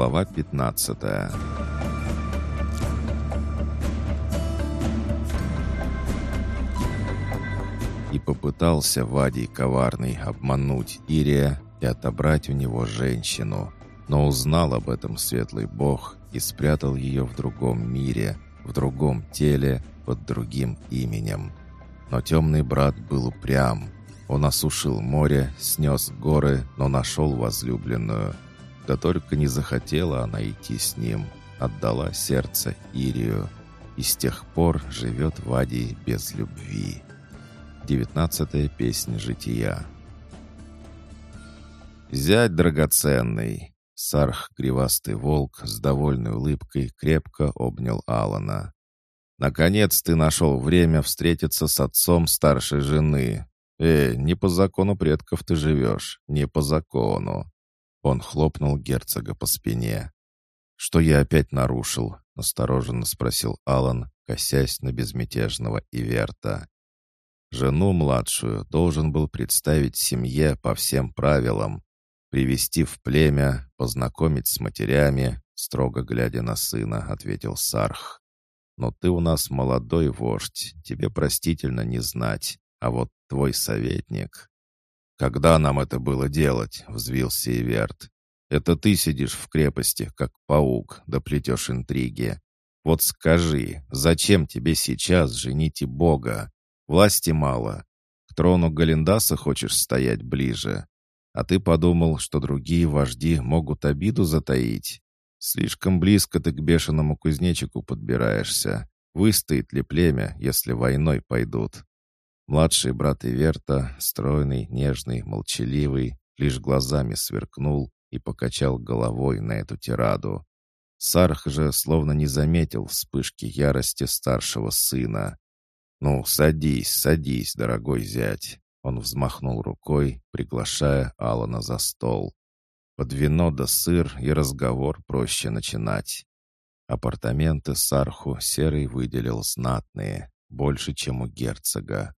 Глава 15 И попытался Вадий коварный обмануть Ирия и отобрать у него женщину, но узнал об этом светлый бог и спрятал ее в другом мире, в другом теле, под другим именем. Но темный брат был упрям. Он осушил море, снес горы, но нашел возлюбленную. Да только не захотела она идти с ним. Отдала сердце Ирию. И с тех пор живет Вадий без любви. Девятнадцатая песня жития. «Зять драгоценный!» Сарх, кривастый волк, с довольной улыбкой крепко обнял Алана. «Наконец ты нашел время встретиться с отцом старшей жены. Э, не по закону предков ты живешь, не по закону». Он хлопнул герцога по спине. «Что я опять нарушил?» — настороженно спросил Алан, косясь на безмятежного Иверта. Жену младшую должен был представить семье по всем правилам, «Привести в племя, познакомить с матерями», строго глядя на сына, ответил Сарх. «Но ты у нас молодой вождь, тебе простительно не знать, а вот твой советник...» «Когда нам это было делать?» — взвился Иверт. «Это ты сидишь в крепости, как паук, да плетешь интриги. Вот скажи, зачем тебе сейчас жените Бога? Власти мало. К трону Галиндаса хочешь стоять ближе? А ты подумал, что другие вожди могут обиду затаить? Слишком близко ты к бешеному кузнечику подбираешься. Выстоит ли племя, если войной пойдут? Младший брат Иверта, стройный, нежный, молчаливый, лишь глазами сверкнул и покачал головой на эту тираду. Сарх же словно не заметил вспышки ярости старшего сына. «Ну, садись, садись, дорогой зять. Он взмахнул рукой, приглашая Алана за стол. Под вино да сыр и разговор проще начинать. Апартаменты Сарху Серый выделил знатные, больше, чем у герцога.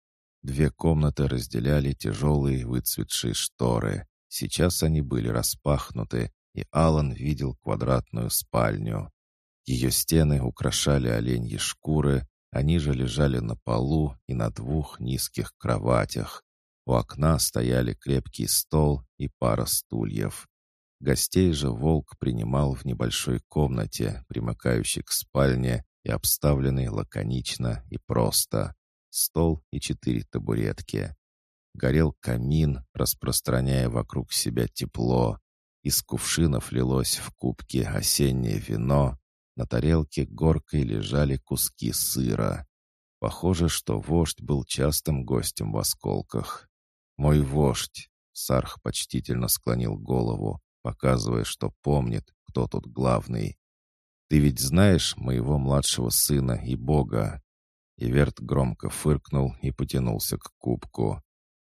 Две комнаты разделяли тяжелые выцветшие шторы. Сейчас они были распахнуты, и Алан видел квадратную спальню. Ее стены украшали оленьи шкуры, они же лежали на полу и на двух низких кроватях. У окна стояли крепкий стол и пара стульев. Гостей же волк принимал в небольшой комнате, примыкающей к спальне и обставленной лаконично и просто. Стол и четыре табуретки. Горел камин, распространяя вокруг себя тепло. Из кувшинов лилось в кубки осеннее вино. На тарелке горкой лежали куски сыра. Похоже, что вождь был частым гостем в осколках. «Мой вождь!» — Сарх почтительно склонил голову, показывая, что помнит, кто тут главный. «Ты ведь знаешь моего младшего сына и бога?» Иверт громко фыркнул и потянулся к кубку.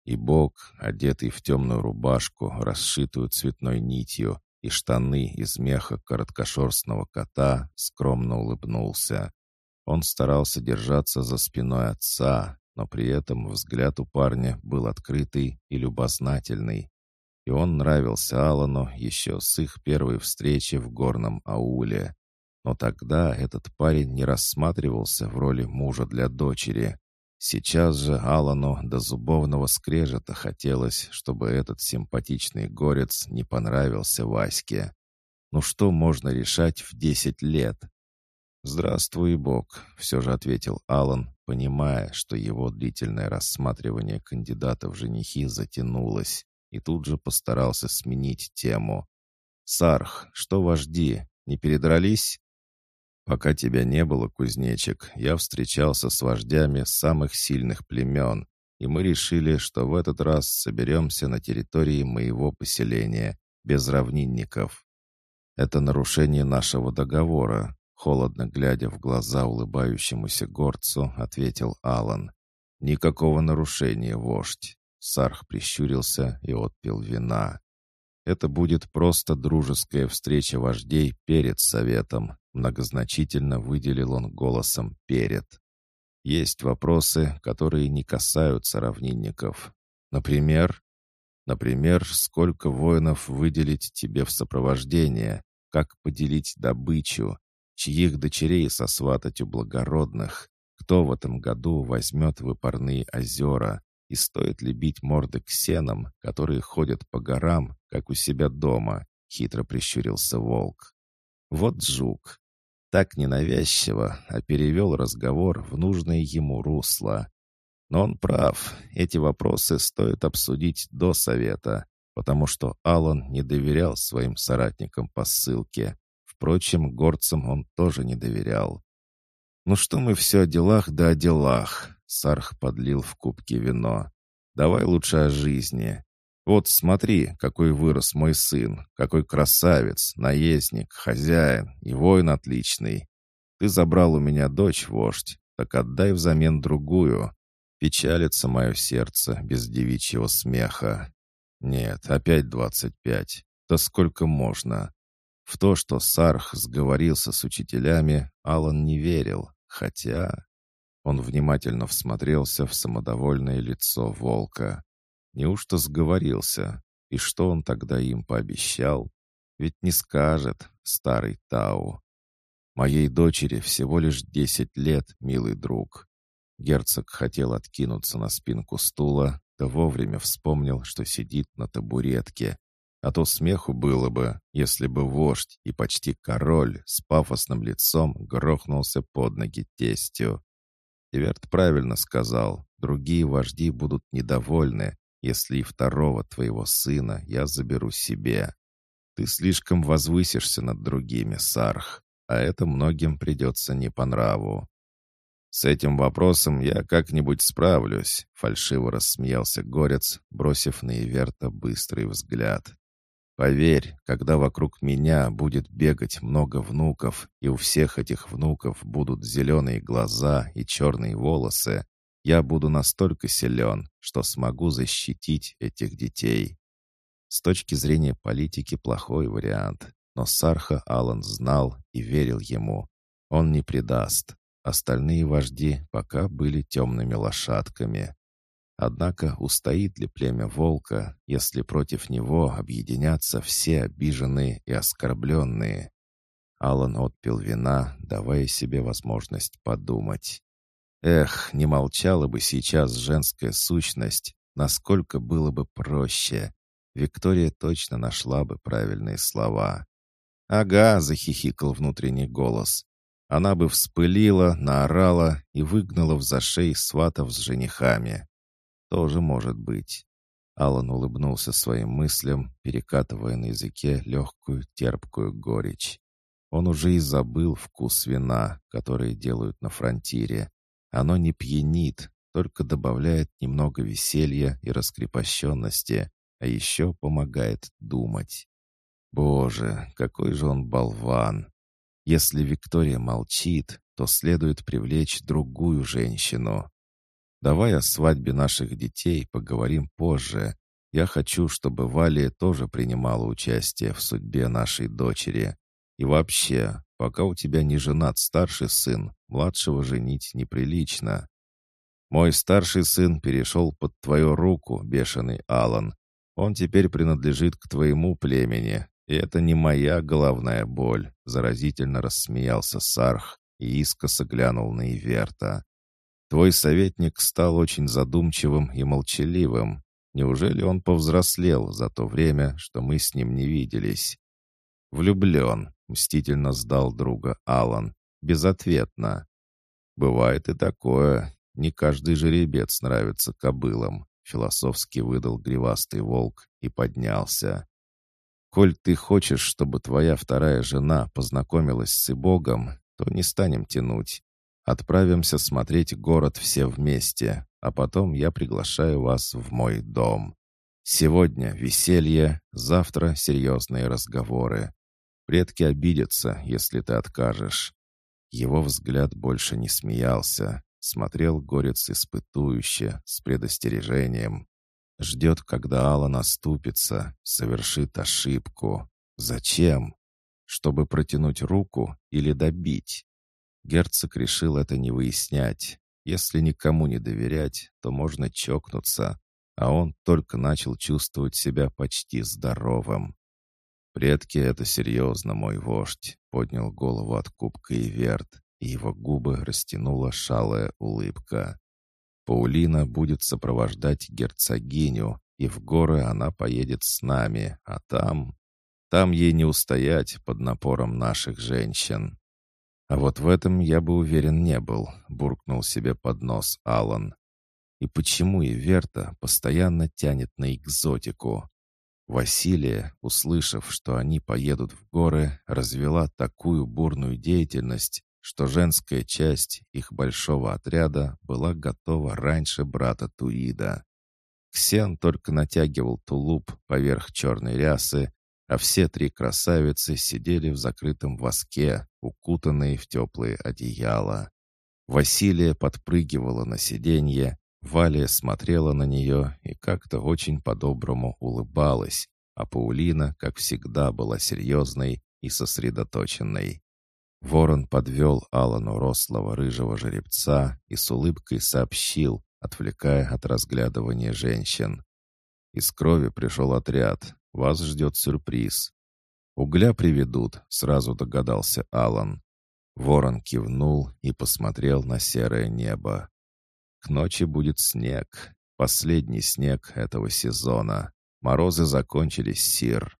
И бог, одетый в темную рубашку, расшитую цветной нитью, и штаны из меха короткошерстного кота, скромно улыбнулся. Он старался держаться за спиной отца, но при этом взгляд у парня был открытый и любознательный. И он нравился Алану еще с их первой встречи в горном ауле. Но тогда этот парень не рассматривался в роли мужа для дочери. Сейчас же Алану до зубовного скрежета хотелось, чтобы этот симпатичный горец не понравился Ваське. Ну что можно решать в десять лет? «Здравствуй, Бог», — все же ответил Алан, понимая, что его длительное рассматривание кандидата в женихи затянулось, и тут же постарался сменить тему. «Сарх, что вожди, не передрались?» «Пока тебя не было, кузнечик, я встречался с вождями самых сильных племен, и мы решили, что в этот раз соберемся на территории моего поселения, без равнинников. Это нарушение нашего договора, Холодно глядя в глаза улыбающемуся горцу, ответил Алан. «Никакого нарушения, вождь!» Сарх прищурился и отпил вина. «Это будет просто дружеская встреча вождей перед советом», многозначительно выделил он голосом «перед». «Есть вопросы, которые не касаются равнинников. Например, например, сколько воинов выделить тебе в сопровождение, как поделить добычу, чьих дочерей сосватать у благородных, кто в этом году возьмет выпарные озера, и стоит ли бить морды к сенам, которые ходят по горам, как у себя дома, хитро прищурился волк. Вот жук. Так ненавязчиво, а перевел разговор в нужное ему русло. Но он прав, эти вопросы стоит обсудить до совета, потому что Алан не доверял своим соратникам по ссылке. Впрочем, горцам он тоже не доверял. «Ну что мы все о делах да о делах?» Сарх подлил в кубки вино. «Давай лучше о жизни. Вот смотри, какой вырос мой сын, какой красавец, наездник, хозяин и воин отличный. Ты забрал у меня дочь, вождь, так отдай взамен другую. Печалится мое сердце без девичьего смеха. Нет, опять двадцать пять. Да сколько можно? В то, что Сарх сговорился с учителями, Алан не верил, хотя... Он внимательно всмотрелся в самодовольное лицо волка. Неужто сговорился? И что он тогда им пообещал? Ведь не скажет, старый Тау. Моей дочери всего лишь десять лет, милый друг. Герцог хотел откинуться на спинку стула, да вовремя вспомнил, что сидит на табуретке. А то смеху было бы, если бы вождь и почти король с пафосным лицом грохнулся под ноги тестью. Иверт правильно сказал, другие вожди будут недовольны, если и второго твоего сына я заберу себе. Ты слишком возвысишься над другими, Сарх, а это многим придется не по нраву. С этим вопросом я как-нибудь справлюсь, фальшиво рассмеялся Горец, бросив на Иверта быстрый взгляд. Поверь, когда вокруг меня будет бегать много внуков, и у всех этих внуков будут зеленые глаза и черные волосы, я буду настолько силен, что смогу защитить этих детей. С точки зрения политики плохой вариант, но Сарха Алан знал и верил ему. Он не предаст. Остальные вожди пока были темными лошадками. Однако устоит ли племя волка, если против него объединятся все обиженные и оскорбленные? Алан отпил вина, давая себе возможность подумать. Эх, не молчала бы сейчас женская сущность, насколько было бы проще. Виктория точно нашла бы правильные слова. «Ага», — захихикал внутренний голос. Она бы вспылила, наорала и выгнала в зашей сватов с женихами. Тоже может быть. Алан улыбнулся своим мыслям, перекатывая на языке легкую терпкую горечь. Он уже и забыл вкус вина, который делают на фронтире, оно не пьянит, только добавляет немного веселья и раскрепощенности, а еще помогает думать. Боже, какой же он болван! Если Виктория молчит, то следует привлечь другую женщину. Давай о свадьбе наших детей поговорим позже. Я хочу, чтобы Валия тоже принимала участие в судьбе нашей дочери. И вообще, Пока у тебя не женат старший сын, младшего женить неприлично. Мой старший сын перешел под твою руку, бешеный Алан. Он теперь принадлежит к твоему племени, и это не моя головная боль», — заразительно рассмеялся Сарх и искоса глянул на Иверта. «Твой советник стал очень задумчивым и молчаливым. Неужели он повзрослел за то время, что мы с ним не виделись?» «Влюблен», — мстительно сдал друга Алан. «Безответно». «Бывает и такое. Не каждый жеребец нравится кобылам», — философски выдал гривастый волк и поднялся. «Коль ты хочешь, чтобы твоя вторая жена познакомилась с Богом, то не станем тянуть. Отправимся смотреть город все вместе, а потом я приглашаю вас в мой дом. Сегодня веселье, завтра серьезные разговоры. Предки обидятся, если ты откажешь». Его взгляд больше не смеялся, смотрел горец испытующе, с предостережением. Ждет, когда Алла наступится, совершит ошибку. Зачем? Чтобы протянуть руку или добить? Герцог решил это не выяснять. Если никому не доверять, то можно чокнуться, а он только начал чувствовать себя почти здоровым. «Предки — это серьезно, мой вождь», — поднял голову от кубка Иверт, и его губы растянула шалая улыбка. «Паулина будет сопровождать герцогиню, и в горы она поедет с нами, а там... Там ей не устоять под напором наших женщин». «А вот в этом я бы уверен не был», — буркнул себе под нос Алан. «И почему Иверта постоянно тянет на экзотику?» Василия, услышав, что они поедут в горы, развела такую бурную деятельность, что женская часть их большого отряда была готова раньше брата Туида. Ксен только натягивал тулуп поверх черной рясы, а все три красавицы сидели в закрытом воске, укутанные в теплые одеяла. Василия подпрыгивала на сиденье, Валя смотрела на нее и как-то очень по-доброму улыбалась, а Паулина, как всегда, была серьезной и сосредоточенной. Ворон подвел Алану рослого рыжего жеребца и с улыбкой сообщил, отвлекая от разглядывания женщин. «Из крови пришел отряд. Вас ждет сюрприз». «Угля приведут», — сразу догадался Алан. Ворон кивнул и посмотрел на серое небо. К ночи будет снег. Последний снег этого сезона. Морозы закончились, Сир.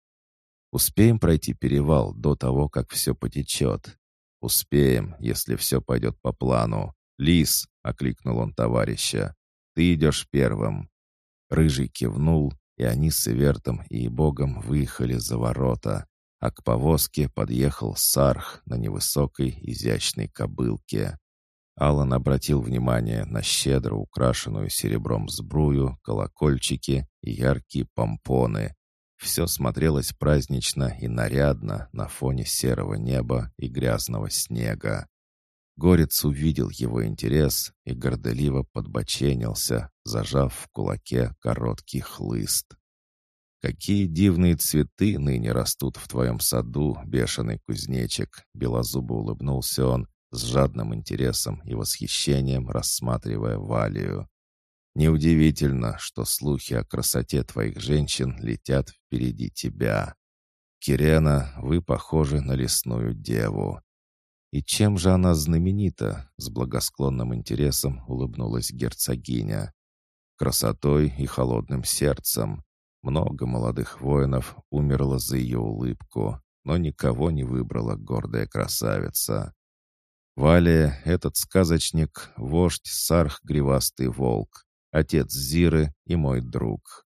Успеем пройти перевал до того, как все потечет. Успеем, если все пойдет по плану. Лис, — окликнул он товарища, — ты идешь первым. Рыжий кивнул, и они с Ивертом и Богом выехали за ворота, а к повозке подъехал Сарх на невысокой изящной кобылке. Алан обратил внимание на щедро украшенную серебром сбрую, колокольчики и яркие помпоны. Все смотрелось празднично и нарядно на фоне серого неба и грязного снега. Горец увидел его интерес и горделиво подбоченился, зажав в кулаке короткий хлыст. «Какие дивные цветы ныне растут в твоем саду, бешеный кузнечик!» Белозубо улыбнулся он, с жадным интересом и восхищением рассматривая Валию. «Неудивительно, что слухи о красоте твоих женщин летят впереди тебя. Кирена, вы похожи на лесную деву». «И чем же она знаменита?» — с благосклонным интересом улыбнулась герцогиня. «Красотой и холодным сердцем. Много молодых воинов умерло за ее улыбку, но никого не выбрала гордая красавица. Валия, этот сказочник, вождь Сарх Гривастый Волк, отец Зиры и мой друг.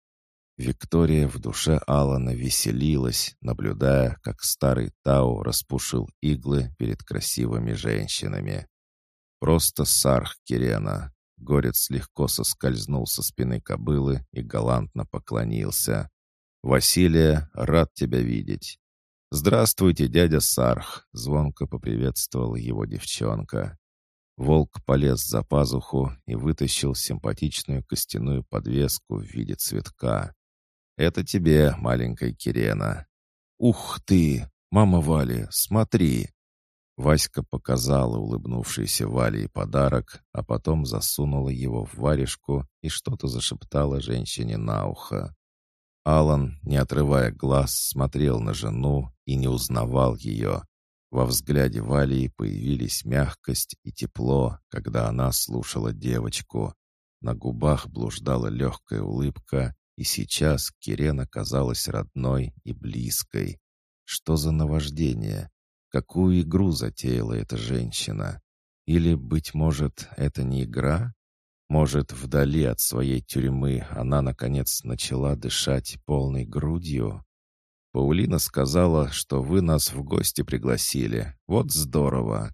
Виктория в душе Алана веселилась, наблюдая, как старый Тау распушил иглы перед красивыми женщинами. Просто Сарх Кирена. Горец легко соскользнул со спины кобылы и галантно поклонился. «Василия, рад тебя видеть. «Здравствуйте, дядя Сарх!» — звонко поприветствовала его девчонка. Волк полез за пазуху и вытащил симпатичную костяную подвеску в виде цветка. «Это тебе, маленькая Кирена!» «Ух ты! Мама Вали, смотри!» Васька показала улыбнувшейся Вале подарок, а потом засунула его в варежку и что-то зашептала женщине на ухо. Алан, не отрывая глаз, смотрел на жену и не узнавал ее. Во взгляде Валии появились мягкость и тепло, когда она слушала девочку. На губах блуждала легкая улыбка, и сейчас Кирена казалась родной и близкой. Что за наваждение? Какую игру затеяла эта женщина? Или, быть может, это не игра? Может, вдали от своей тюрьмы она, наконец, начала дышать полной грудью? Паулина сказала, что вы нас в гости пригласили. Вот здорово!»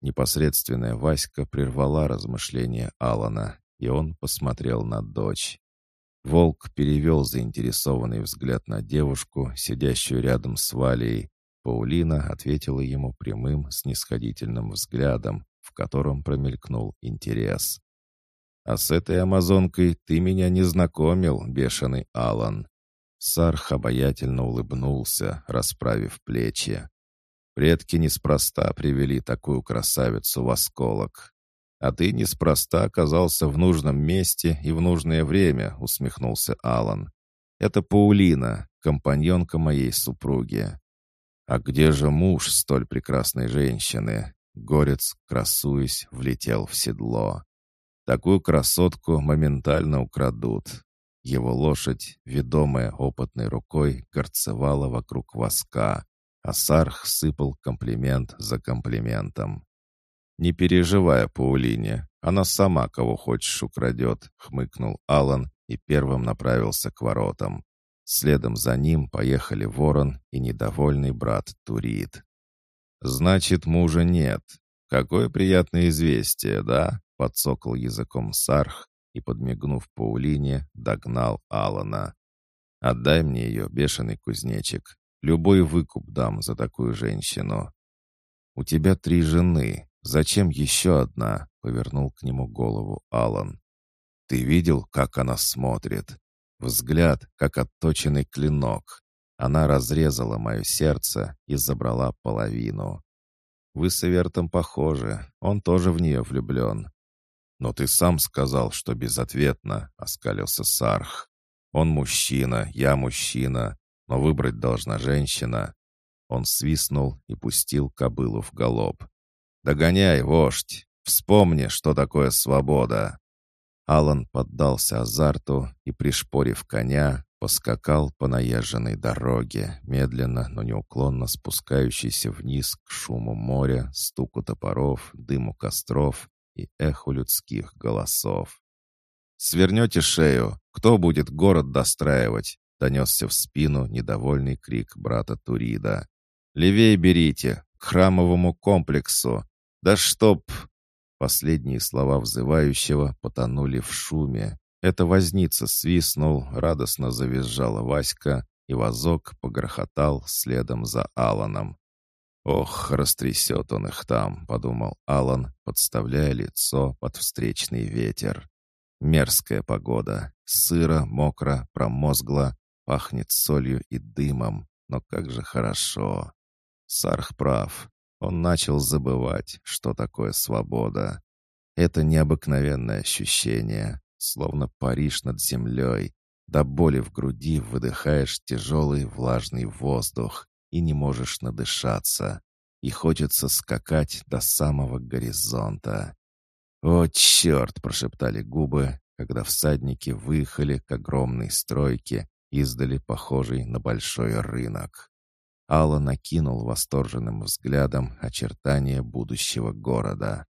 Непосредственная Васька прервала размышления Алана, и он посмотрел на дочь. Волк перевел заинтересованный взгляд на девушку, сидящую рядом с Валей. Паулина ответила ему прямым, снисходительным взглядом, в котором промелькнул интерес. А с этой амазонкой ты меня не знакомил, бешеный Алан. Сарх обаятельно улыбнулся, расправив плечи. Предки неспроста привели такую красавицу в осколок. А ты неспроста оказался в нужном месте и в нужное время, усмехнулся Алан. Это Паулина, компаньонка моей супруги. А где же муж столь прекрасной женщины? Горец, красуясь, влетел в седло. Такую красотку моментально украдут. Его лошадь, ведомая опытной рукой, горцевала вокруг воска, а Сарх сыпал комплимент за комплиментом. «Не переживай, Паулине, она сама кого хочешь украдет», — хмыкнул Алан и первым направился к воротам. Следом за ним поехали Ворон и недовольный брат Турит. «Значит, мужа нет. Какое приятное известие, да?» — подсокал языком Сарх и, подмигнув Паулине, догнал Алана. «Отдай мне ее, бешеный кузнечик. Любой выкуп дам за такую женщину». «У тебя три жены. Зачем еще одна?» — повернул к нему голову Алан. «Ты видел, как она смотрит? Взгляд, как отточенный клинок. Она разрезала мое сердце и забрала половину. Вы с Эвертом похожи, он тоже в нее влюблен. «Но ты сам сказал, что безответно», — оскалился Сарх. «Он мужчина, я мужчина, но выбрать должна женщина». Он свистнул и пустил кобылу в галоп. «Догоняй, вождь! Вспомни, что такое свобода!» Алан поддался азарту и, пришпорив коня, поскакал по наезженной дороге, медленно, но неуклонно спускающейся вниз к шуму моря, стуку топоров, дыму костров и эху людских голосов. «Свернете шею! Кто будет город достраивать?» — донесся в спину недовольный крик брата Турида. «Левее берите! К храмовому комплексу! Да чтоб...» Последние слова взывающего потонули в шуме. Это возница свистнул, радостно завизжала Васька, и вазок погрохотал следом за Аланом. «Ох, растрясет он их там», — подумал Алан, подставляя лицо под встречный ветер. Мерзкая погода. Сыро, мокро, промозгло, пахнет солью и дымом. Но как же хорошо. Сарх прав. Он начал забывать, что такое свобода. Это необыкновенное ощущение, словно Париж над землей. До боли в груди выдыхаешь тяжелый влажный воздух и не можешь надышаться, и хочется скакать до самого горизонта. «О, черт!» — прошептали губы, когда всадники выехали к огромной стройке, издали похожий на большой рынок. Алла накинул восторженным взглядом очертания будущего города.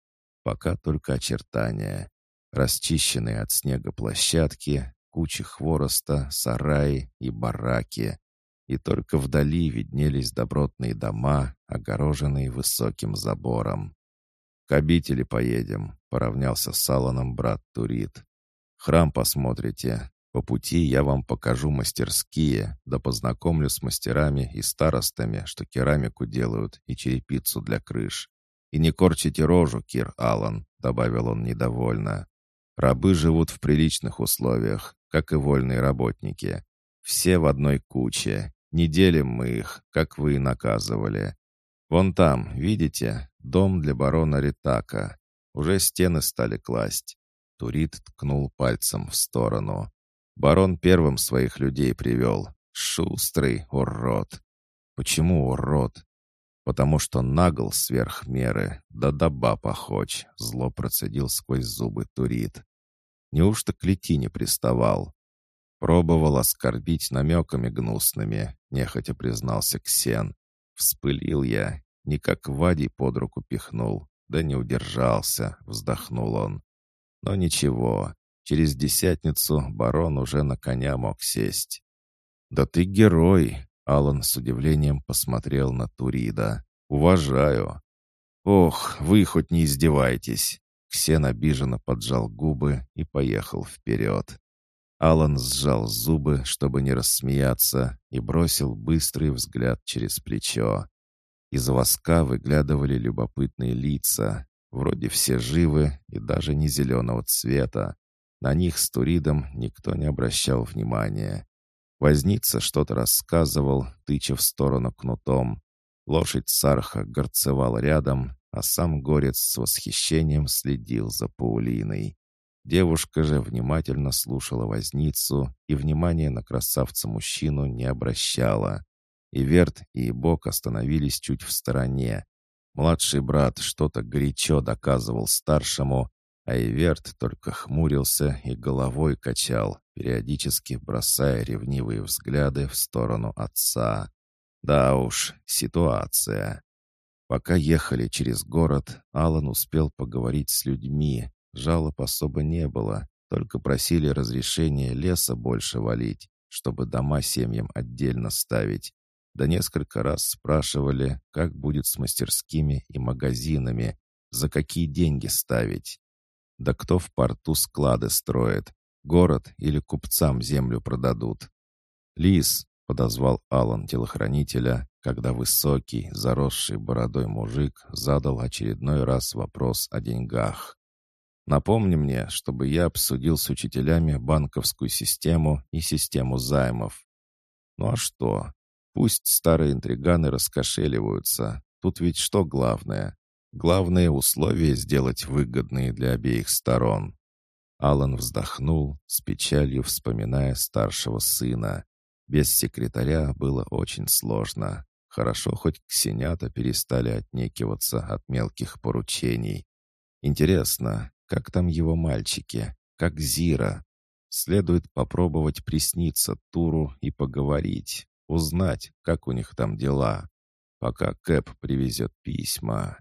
Пока только очертания. Расчищенные от снега площадки, кучи хвороста, сараи и бараки, и только вдали виднелись добротные дома, огороженные высоким забором. «К обители поедем», — поравнялся с Саланом брат Турит. «Храм посмотрите. По пути я вам покажу мастерские, да познакомлю с мастерами и старостами, что керамику делают и черепицу для крыш. И не корчите рожу, Кир Алан», — добавил он недовольно. «Рабы живут в приличных условиях, как и вольные работники. Все в одной куче, не делим мы их, как вы и наказывали. Вон там, видите, дом для барона Ритака. Уже стены стали класть. Турит ткнул пальцем в сторону. Барон первым своих людей привел. Шустрый урод. Почему урод? Потому что нагл сверх меры, да доба похочь, зло процедил сквозь зубы Турит. Неужто к Летине приставал? Пробовал оскорбить намеками гнусными, нехотя признался Ксен. Вспылил я, не как Вадий под руку пихнул, да не удержался, вздохнул он. Но ничего, через десятницу барон уже на коня мог сесть. «Да ты герой!» — Алан с удивлением посмотрел на Турида. «Уважаю!» «Ох, вы хоть не издеваетесь!» Ксен обиженно поджал губы и поехал вперед. Алан сжал зубы, чтобы не рассмеяться, и бросил быстрый взгляд через плечо. Из воска выглядывали любопытные лица, вроде все живы и даже не зеленого цвета. На них с Туридом никто не обращал внимания. Возница что-то рассказывал, тыча в сторону кнутом. Лошадь Сарха горцевала рядом, а сам горец с восхищением следил за Паулиной. Девушка же внимательно слушала возницу и внимания на красавца-мужчину не обращала. И Верт, и Бог остановились чуть в стороне. Младший брат что-то горячо доказывал старшему, а Иверт только хмурился и головой качал, периодически бросая ревнивые взгляды в сторону отца. Да уж, ситуация. Пока ехали через город, Алан успел поговорить с людьми. Жалоб особо не было, только просили разрешения леса больше валить, чтобы дома семьям отдельно ставить. Да несколько раз спрашивали, как будет с мастерскими и магазинами, за какие деньги ставить. Да кто в порту склады строит? Город или купцам землю продадут? Лис, подозвал Алан телохранителя, когда высокий, заросший бородой мужик задал очередной раз вопрос о деньгах. «Напомни мне, чтобы я обсудил с учителями банковскую систему и систему займов. Ну а что? Пусть старые интриганы раскошеливаются. Тут ведь что главное? Главное условие сделать выгодные для обеих сторон». Алан вздохнул, с печалью вспоминая старшего сына. Без секретаря было очень сложно. Хорошо, хоть ксенята перестали отнекиваться от мелких поручений. Интересно, как там его мальчики? Как Зира? Следует попробовать присниться Туру и поговорить, узнать, как у них там дела, пока Кэп привезет письма.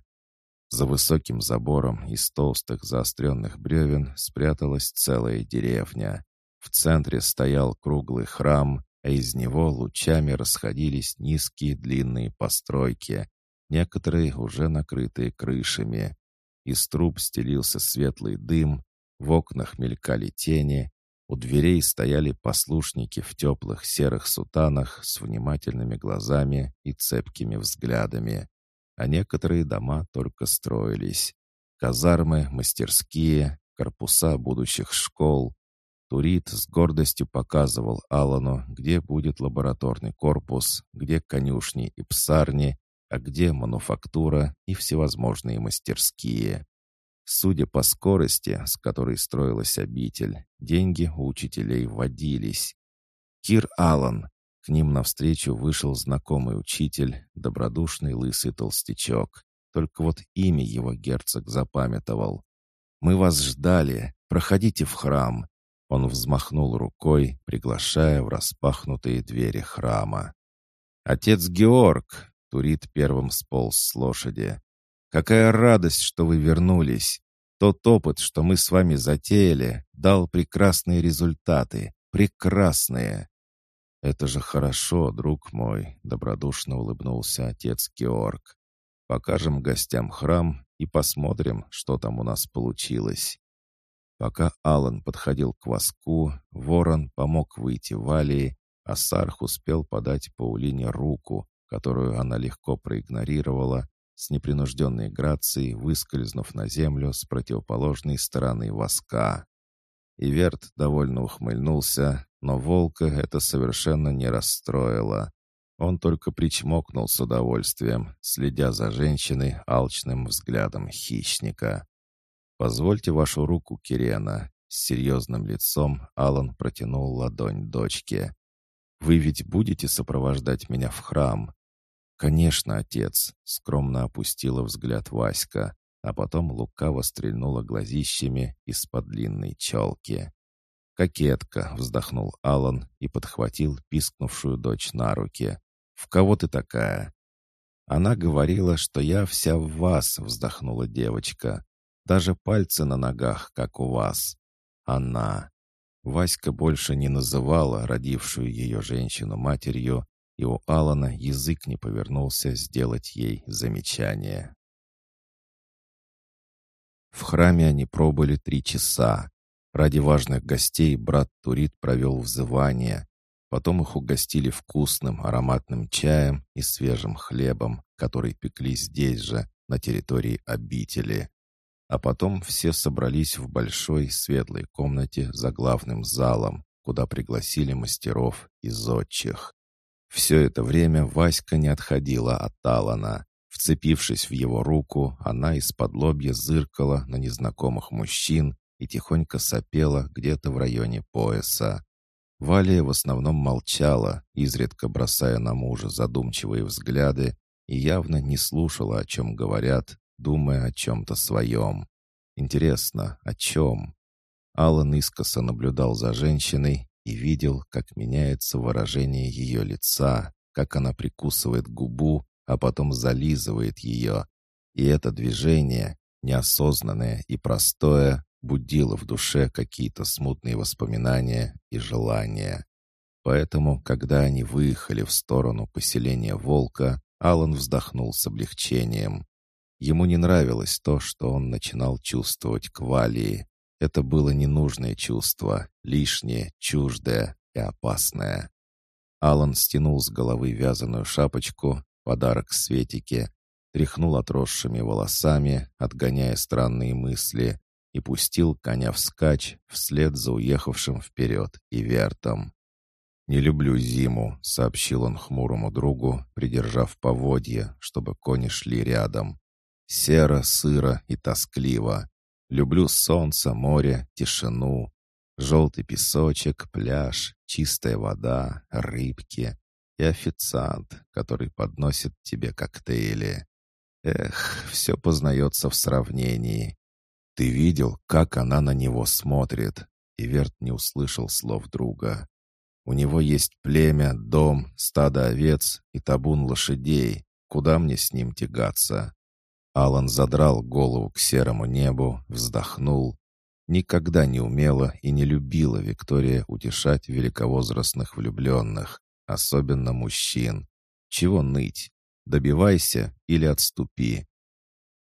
За высоким забором из толстых заостренных бревен спряталась целая деревня. В центре стоял круглый храм, а из него лучами расходились низкие длинные постройки, некоторые уже накрытые крышами. Из труб стелился светлый дым, в окнах мелькали тени, у дверей стояли послушники в теплых серых сутанах с внимательными глазами и цепкими взглядами. А некоторые дома только строились. Казармы, мастерские, корпуса будущих школ, Турит с гордостью показывал Алану, где будет лабораторный корпус, где конюшни и псарни, а где мануфактура и всевозможные мастерские. Судя по скорости, с которой строилась обитель, деньги у учителей водились. Кир Аллан. К ним навстречу вышел знакомый учитель, добродушный лысый толстячок. Только вот имя его герцог запамятовал. «Мы вас ждали. Проходите в храм. Он взмахнул рукой, приглашая в распахнутые двери храма. «Отец Георг!» — Турит первым сполз с лошади. «Какая радость, что вы вернулись! Тот опыт, что мы с вами затеяли, дал прекрасные результаты. Прекрасные!» «Это же хорошо, друг мой», — добродушно улыбнулся отец Георг. «Покажем гостям храм и посмотрим, что там у нас получилось». Пока Алан подходил к воску, ворон помог выйти Валии, а Сарх успел подать Паулине руку, которую она легко проигнорировала, с непринужденной грацией выскользнув на землю с противоположной стороны воска. Иверт довольно ухмыльнулся, но волка это совершенно не расстроило. Он только причмокнул с удовольствием, следя за женщиной алчным взглядом хищника. «Позвольте вашу руку, Кирена». С серьезным лицом Алан протянул ладонь дочке. «Вы ведь будете сопровождать меня в храм?» «Конечно, отец», — скромно опустила взгляд Васька, а потом лукаво стрельнула глазищами из-под длинной челки. «Кокетка!» — вздохнул Алан и подхватил пискнувшую дочь на руки. «В кого ты такая?» «Она говорила, что я вся в вас», — вздохнула девочка. Даже пальцы на ногах, как у вас. Она. Васька больше не называла родившую ее женщину матерью, и у Алана язык не повернулся сделать ей замечание. В храме они пробыли три часа. Ради важных гостей брат Турит провел взывание. Потом их угостили вкусным ароматным чаем и свежим хлебом, который пекли здесь же, на территории обители. А потом все собрались в большой светлой комнате за главным залом, куда пригласили мастеров и зодчих. Все это время Васька не отходила от Алана. Вцепившись в его руку, она из-под лобья зыркала на незнакомых мужчин и тихонько сопела где-то в районе пояса. Валия в основном молчала, изредка бросая на мужа задумчивые взгляды и явно не слушала, о чем говорят, думая о чем-то своем. Интересно, о чем? Алан искоса наблюдал за женщиной и видел, как меняется выражение ее лица, как она прикусывает губу, а потом зализывает ее. И это движение, неосознанное и простое, будило в душе какие-то смутные воспоминания и желания. Поэтому, когда они выехали в сторону поселения Волка, Алан вздохнул с облегчением. Ему не нравилось то, что он начинал чувствовать к Валии. Это было ненужное чувство, лишнее, чуждое и опасное. Алан стянул с головы вязаную шапочку, подарок Светике, тряхнул отросшими волосами, отгоняя странные мысли, и пустил коня вскачь вслед за уехавшим вперед и вертом. «Не люблю зиму», — сообщил он хмурому другу, придержав поводья, чтобы кони шли рядом. «Серо, сыро и тоскливо. Люблю солнце, море, тишину, желтый песочек, пляж, чистая вода, рыбки и официант, который подносит тебе коктейли. Эх, все познается в сравнении. Ты видел, как она на него смотрит?» Иверт не услышал слов друга. У него есть племя, дом, стадо овец и табун лошадей. Куда мне с ним тягаться?» Алан задрал голову к серому небу, вздохнул. Никогда не умела и не любила Виктория утешать великовозрастных влюбленных, особенно мужчин. Чего ныть? Добивайся или отступи.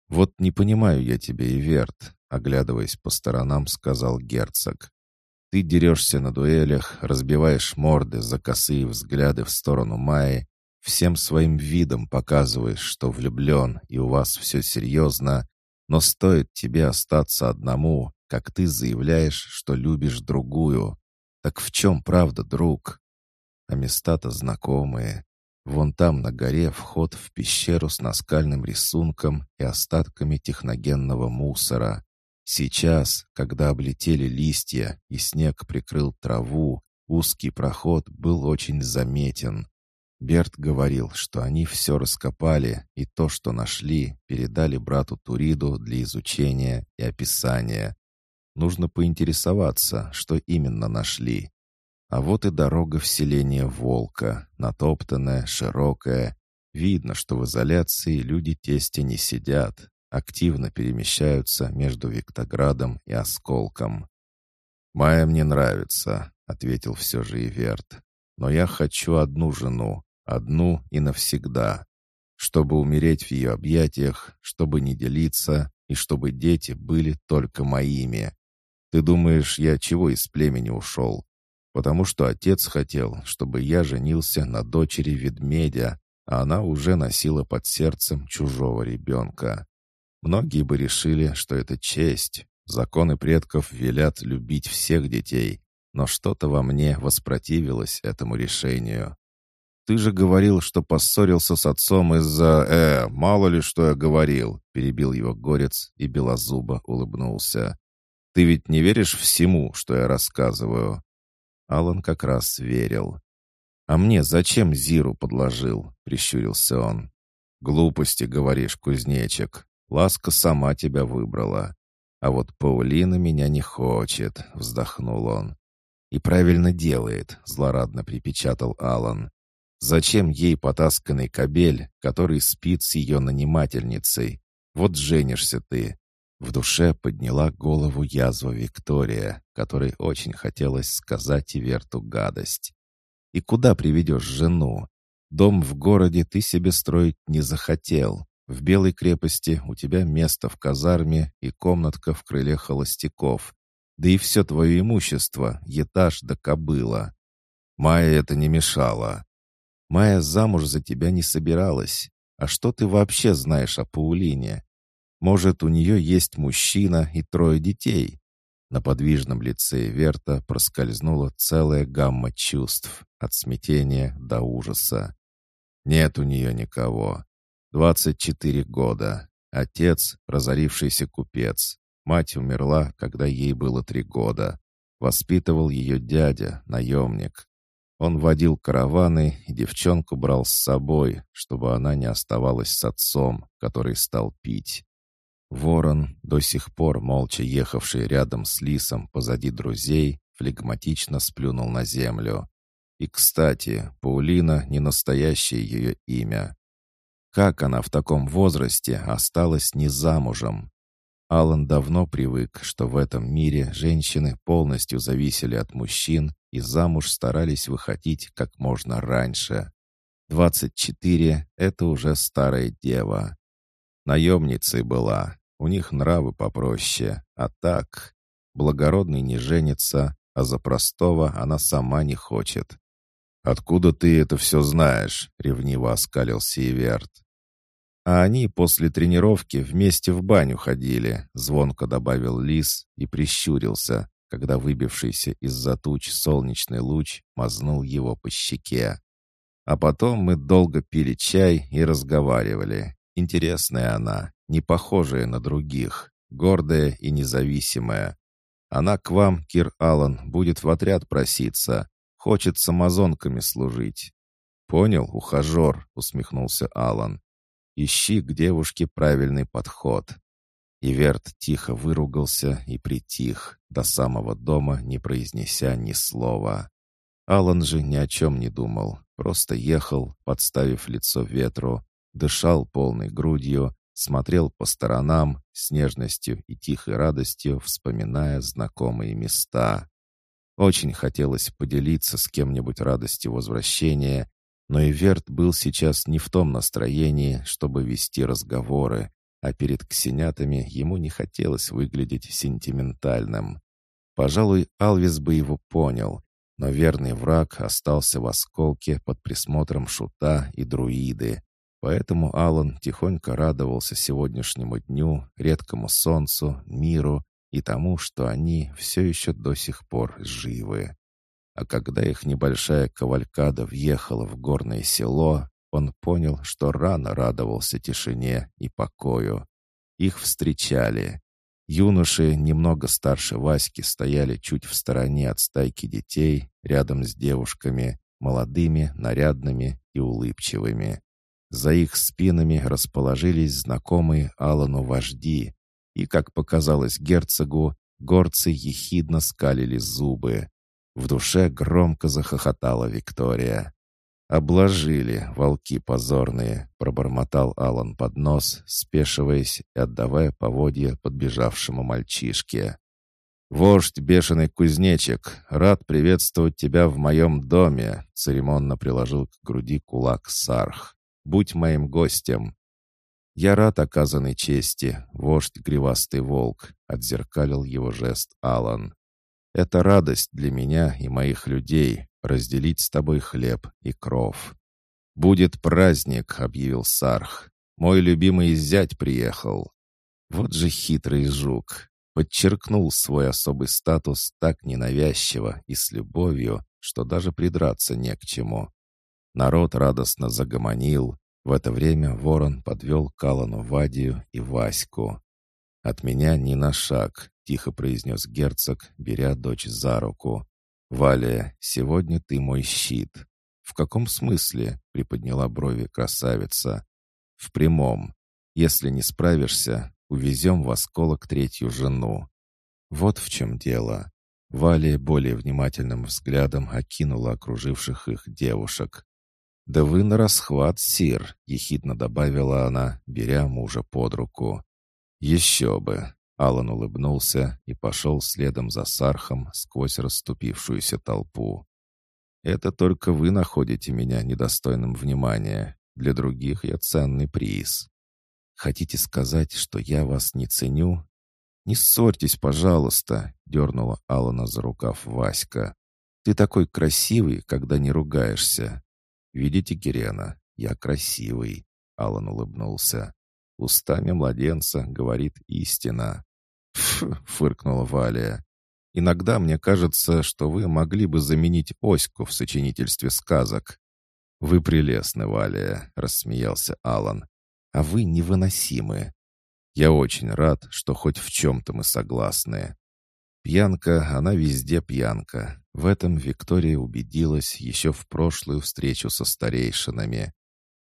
«Вот не понимаю я тебя, Иверт», — оглядываясь по сторонам, сказал герцог. Ты дерешься на дуэлях, разбиваешь морды за косые взгляды в сторону Майи, всем своим видом показываешь, что влюблен и у вас все серьезно, но стоит тебе остаться одному, как ты заявляешь, что любишь другую. Так в чем правда, друг? А места-то знакомые. Вон там на горе вход в пещеру с наскальным рисунком и остатками техногенного мусора. Сейчас, когда облетели листья и снег прикрыл траву, узкий проход был очень заметен. Берт говорил, что они все раскопали, и то, что нашли, передали брату Туриду для изучения и описания. Нужно поинтересоваться, что именно нашли. А вот и дорога в селение Волка, натоптанная, широкая. Видно, что в изоляции люди тести не сидят, активно перемещаются между Виктоградом и Осколком. «Майя мне нравится», — ответил все же Иверт. «Но я хочу одну жену, одну и навсегда, чтобы умереть в ее объятиях, чтобы не делиться и чтобы дети были только моими. Ты думаешь, я чего из племени ушел? Потому что отец хотел, чтобы я женился на дочери ведмедя, а она уже носила под сердцем чужого ребенка. Многие бы решили, что это честь. Законы предков велят любить всех детей, но что-то во мне воспротивилось этому решению. «Ты же говорил, что поссорился с отцом из-за... Э, мало ли, что я говорил», — перебил его горец и белозубо улыбнулся. «Ты ведь не веришь всему, что я рассказываю?» Алан как раз верил. «А мне зачем Зиру подложил?» — прищурился он. «Глупости, говоришь, кузнечик. Ласка сама тебя выбрала. А вот Паулина меня не хочет», — вздохнул он. «И правильно делает», — злорадно припечатал Алан. «Зачем ей потасканный кобель, который спит с ее нанимательницей? Вот женишься ты». В душе подняла голову язва Виктория, которой очень хотелось сказать Иверту гадость. «И куда приведешь жену? Дом в городе ты себе строить не захотел. В Белой крепости у тебя место в казарме и комнатка в крыле холостяков. Да и все твое имущество, етаж да кобыла. Майя это не мешало. Майя замуж за тебя не собиралась. А что ты вообще знаешь о Паулине? Может, у нее есть мужчина и трое детей?» На подвижном лице Верта проскользнула целая гамма чувств, от смятения до ужаса. «Нет у нее никого. 24 года. Отец — разорившийся купец. Мать умерла, когда ей было три года. Воспитывал ее дядя, наемник. Он водил караваны и девчонку брал с собой, чтобы она не оставалась с отцом, который стал пить. Ворон, до сих пор молча ехавший рядом с лисом позади друзей, флегматично сплюнул на землю. И, кстати, Паулина — не настоящее ее имя. Как она в таком возрасте осталась не замужем? Алан давно привык, что в этом мире женщины полностью зависели от мужчин и замуж старались выходить как можно раньше. 24 — это уже старая дева. Наемницей была, у них нравы попроще, а так... Благородный не женится, а за простого она сама не хочет. «Откуда ты это все знаешь?» — ревниво оскалился Иверт. «А они после тренировки вместе в баню ходили», — звонко добавил Лис и прищурился, когда выбившийся из-за туч солнечный луч мазнул его по щеке. А потом мы долго пили чай и разговаривали. Интересная она, не похожая на других, гордая и независимая. Она к вам, Кир Аллан, будет в отряд проситься. Хочет с амазонками служить. «Понял, ухажер», — усмехнулся Аллан. «Ищи к девушке правильный подход». Иверт тихо выругался и притих, до самого дома не произнеся ни слова. Алан же ни о чем не думал, просто ехал, подставив лицо ветру, дышал полной грудью, смотрел по сторонам с нежностью и тихой радостью, вспоминая знакомые места. Очень хотелось поделиться с кем-нибудь радостью возвращения, но Иверт был сейчас не в том настроении, чтобы вести разговоры, а перед ксенятами ему не хотелось выглядеть сентиментальным. Пожалуй, Алвис бы его понял, но верный враг остался в осколке под присмотром шута и друиды, Поэтому Алан тихонько радовался сегодняшнему дню, редкому солнцу, миру и тому, что они все еще до сих пор живы. А когда их небольшая кавалькада въехала в горное село, он понял, что рано радовался тишине и покою. Их встречали. Юноши, немного старше Васьки, стояли чуть в стороне от стайки детей, рядом с девушками, молодыми, нарядными и улыбчивыми. За их спинами расположились знакомые Алану вожди, и, как показалось герцогу, горцы ехидно скалили зубы. В душе громко захохотала Виктория. «Обложили, волки позорные», — пробормотал Алан под нос, спешиваясь и отдавая поводья подбежавшему мальчишке. «Вождь бешеный кузнечик, рад приветствовать тебя в моем доме», — церемонно приложил к груди кулак Сарх. Будь моим гостем». «Я рад оказанной чести, вождь Гривастый Волк», — отзеркалил его жест Алан. «Это радость для меня и моих людей разделить с тобой хлеб и кров». «Будет праздник», — объявил Сарх. «Мой любимый зять приехал». Вот же хитрый жук. Подчеркнул свой особый статус так ненавязчиво и с любовью, что даже придраться не к чему. Народ радостно загомонил. В это время ворон подвел Калану Вадию и Ваську. «От меня ни на шаг», — тихо произнес герцог, беря дочь за руку. «Валя, сегодня ты мой щит». «В каком смысле?» — приподняла брови красавица. «В прямом. Если не справишься, увезем в осколок третью жену». Вот в чем дело. Валя более внимательным взглядом окинула окруживших их девушек. «Да вы на расхват, сир», — ехидно добавила она, беря мужа под руку. «Еще бы!» — Алан улыбнулся и пошел следом за Сархом сквозь расступившуюся толпу. «Это только вы находите меня недостойным внимания. Для других я ценный приз. Хотите сказать, что я вас не ценю?» «Не ссорьтесь, пожалуйста», — дернула Алана за рукав Васька. «Ты такой красивый, когда не ругаешься. «Видите, Кирена, я красивый», — Алан улыбнулся. «Устами младенца говорит истина». «Ф», — фыркнула Валя. «Иногда мне кажется, что вы могли бы заменить Оську в сочинительстве сказок». «Вы прелестны, Валя», — рассмеялся Алан. «А вы невыносимы». Я очень рад, что хоть в чем-то мы согласны. Пьянка, она везде пьянка. В этом Виктория убедилась еще в прошлую встречу со старейшинами.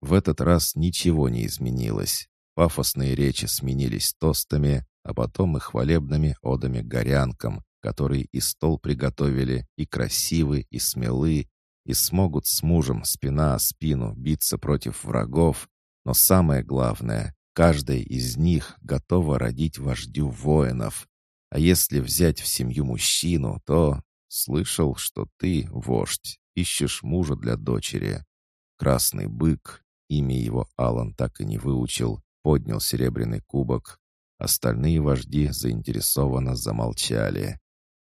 В этот раз ничего не изменилось. Пафосные речи сменились тостами, а потом и хвалебными одами горянкам, которые и стол приготовили, и красивы, и смелы, и смогут с мужем спина о спину биться против врагов, но самое главное, каждая из них готова родить вождю воинов. А если взять в семью мужчину, то... Слышал, что ты, вождь, ищешь мужа для дочери. Красный бык, имя его Алан так и не выучил, поднял серебряный кубок. Остальные вожди заинтересованно замолчали.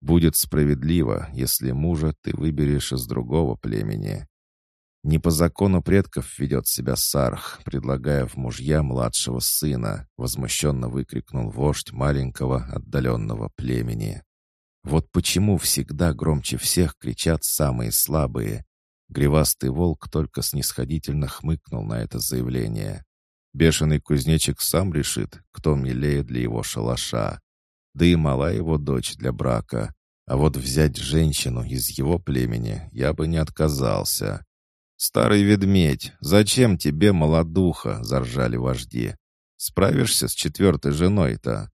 Будет справедливо, если мужа ты выберешь из другого племени. Не по закону предков ведет себя Сарх, предлагая в мужья младшего сына, возмущенно выкрикнул вождь маленького отдаленного племени. Вот почему всегда громче всех кричат самые слабые. Гривастый волк только снисходительно хмыкнул на это заявление. Бешеный кузнечик сам решит, кто милее для его шалаша. Да и мала его дочь для брака. А вот взять женщину из его племени я бы не отказался. «Старый ведмедь, зачем тебе молодуха?» — заржали вожди. «Справишься с четвертой женой-то?»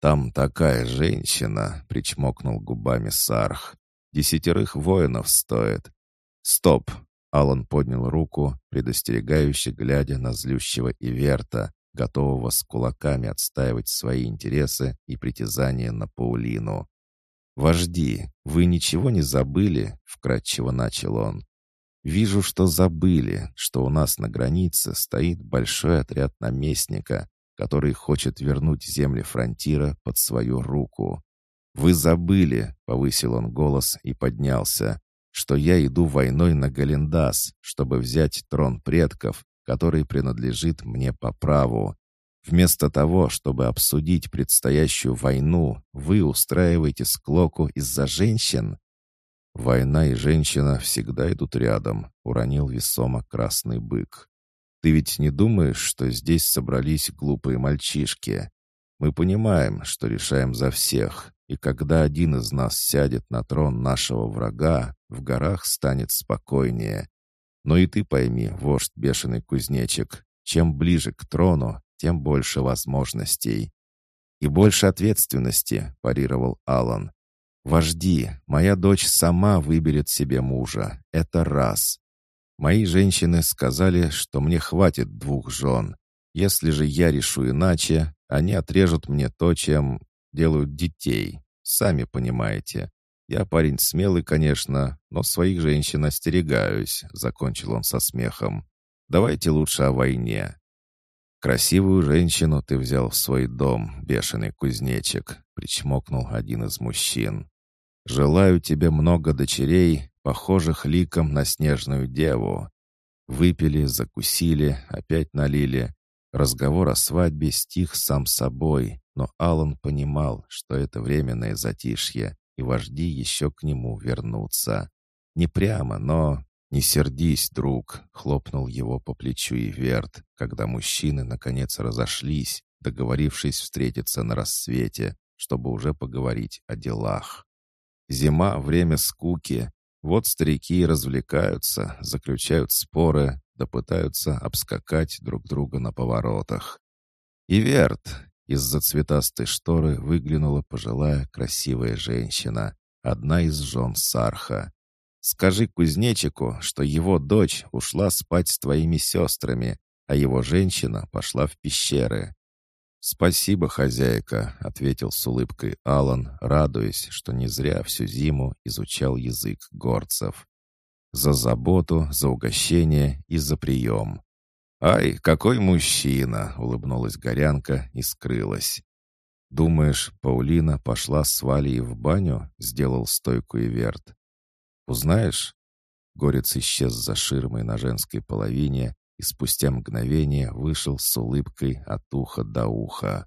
«Там такая женщина», — причмокнул губами Сарх. «Десятерых воинов стоит». «Стоп!» — Алан поднял руку, предостерегающе глядя на злющего Иверта, готового с кулаками отстаивать свои интересы и притязания на Паулину. «Вожди, вы ничего не забыли?» — вкратчиво начал он. Вижу, что забыли, что у нас на границе стоит большой отряд наместника, который хочет вернуть земли фронтира под свою руку. Вы забыли, — повысил он голос и поднялся, — что я иду войной на Галендас, чтобы взять трон предков, который принадлежит мне по праву. Вместо того, чтобы обсудить предстоящую войну, вы устраиваете склоку из-за женщин? «Война и женщина всегда идут рядом», — уронил весомо красный бык. «Ты ведь не думаешь, что здесь собрались глупые мальчишки? Мы понимаем, что решаем за всех, и когда один из нас сядет на трон нашего врага, в горах станет спокойнее. Но и ты пойми, вождь бешеный кузнечик, чем ближе к трону, тем больше возможностей». «И больше ответственности», — парировал Алан. «Вожди, моя дочь сама выберет себе мужа. Это раз. Мои женщины сказали, что мне хватит двух жен. Если же я решу иначе, они отрежут мне то, чем делают детей. Сами понимаете. Я парень смелый, конечно, но своих женщин остерегаюсь», — закончил он со смехом. «Давайте лучше о войне». «Красивую женщину ты взял в свой дом, бешеный кузнечик», — причмокнул один из мужчин. Желаю тебе много дочерей, похожих ликом на снежную деву. Выпили, закусили, опять налили. Разговор о свадьбе стих сам собой, но Алан понимал, что это временное затишье, и вожди еще к нему вернутся. Не прямо, но... «Не сердись, друг», — хлопнул его по плечу и Верт, когда мужчины наконец разошлись, договорившись встретиться на рассвете, чтобы уже поговорить о делах. Зима — время скуки. Вот старики развлекаются, заключают споры, да пытаются обскакать друг друга на поворотах. И Верт, из-за цветастой шторы выглянула пожилая красивая женщина, одна из жен Сарха. «Скажи кузнечику, что его дочь ушла спать с твоими сестрами, а его женщина пошла в пещеры. «Спасибо, хозяйка», — ответил с улыбкой Алан, радуясь, что не зря всю зиму изучал язык горцев. «За заботу, за угощение и за прием». «Ай, какой мужчина!» — улыбнулась Горянка и скрылась. «Думаешь, Паулина пошла с Валей в баню?» — сделал стойку Иверт. «Узнаешь?» Горец исчез за ширмой на женской половине, и спустя мгновение вышел с улыбкой от уха до уха.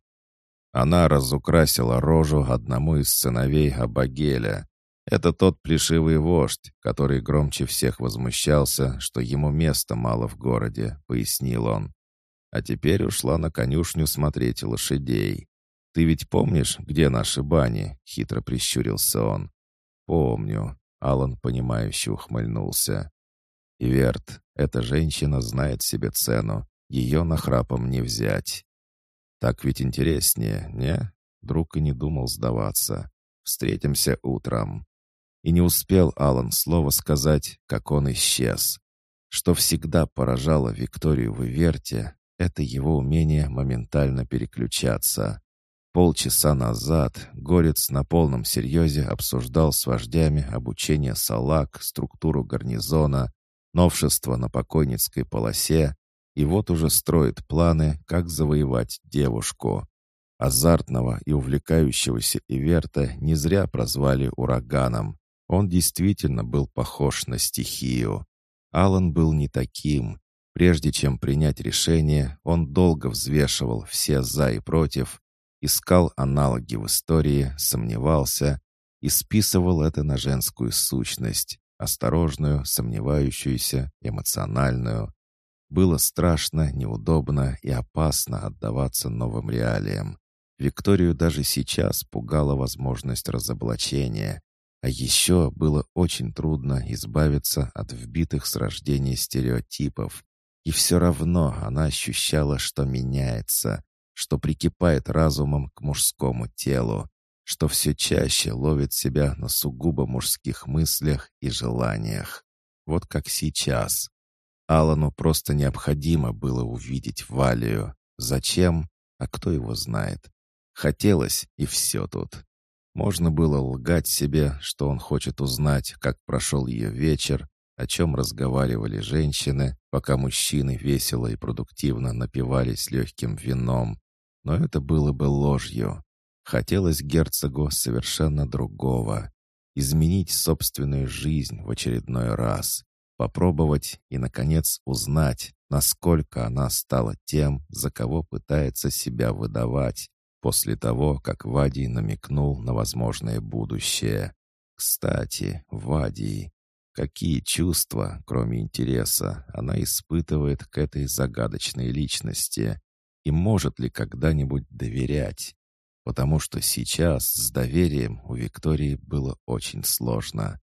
Она разукрасила рожу одному из сыновей Абагеля. Это тот плешивый вождь, который громче всех возмущался, что ему места мало в городе, пояснил он. а теперь ушла на конюшню смотреть лошадей. Ты ведь помнишь, где наши бани?» — хитро прищурился он. «Помню», — Алан понимающе ухмыльнулся. «Иверт, эта женщина знает себе цену, ее нахрапом не взять». «Так ведь интереснее, не?» Друг и не думал сдаваться. «Встретимся утром». И не успел Алан слово сказать, как он исчез. Что всегда поражало Викторию в Иверте, это его умение моментально переключаться. Полчаса назад Горец на полном серьезе обсуждал с вождями обучение салак, структуру гарнизона, новшества на покойницкой полосе, и вот уже строит планы, как завоевать девушку. Азартного и увлекающегося Иверта не зря прозвали ураганом. Он действительно был похож на стихию. Алан был не таким. Прежде чем принять решение, он долго взвешивал все «за» и «против», искал аналоги в истории, сомневался и списывал это на женскую сущность, осторожную, сомневающуюся, эмоциональную. Было страшно, неудобно и опасно отдаваться новым реалиям. Викторию даже сейчас пугала возможность разоблачения. А еще было очень трудно избавиться от вбитых с рождения стереотипов. И все равно она ощущала, что меняется, что прикипает разумом к мужскому телу, что все чаще ловит себя на сугубо мужских мыслях и желаниях. Вот как сейчас. Алану просто необходимо было увидеть Валию. Зачем? А кто его знает? Хотелось, и все тут. Можно было лгать себе, что он хочет узнать, как прошел ее вечер, о чем разговаривали женщины, пока мужчины весело и продуктивно напивались легким вином. Но это было бы ложью. Хотелось герцогу совершенно другого. Изменить собственную жизнь в очередной раз. Попробовать и, наконец, узнать, насколько она стала тем, за кого пытается себя выдавать, после того, как Вадий намекнул на возможное будущее. Кстати, Вадий, какие чувства, кроме интереса, она испытывает к этой загадочной личности? И может ли когда-нибудь доверять? Потому что сейчас с доверием у Виктории было очень сложно.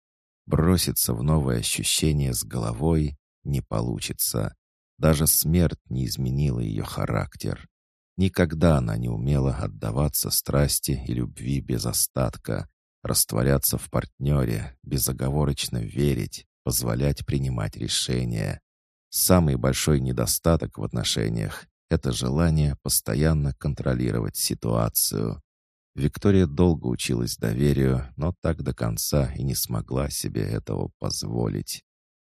Броситься в новое ощущение с головой не получится. Даже смерть не изменила ее характер. Никогда она не умела отдаваться страсти и любви без остатка, растворяться в партнере, безоговорочно верить, позволять принимать решения. Самый большой недостаток в отношениях — это желание постоянно контролировать ситуацию. Виктория долго училась доверию, но так до конца и не смогла себе этого позволить.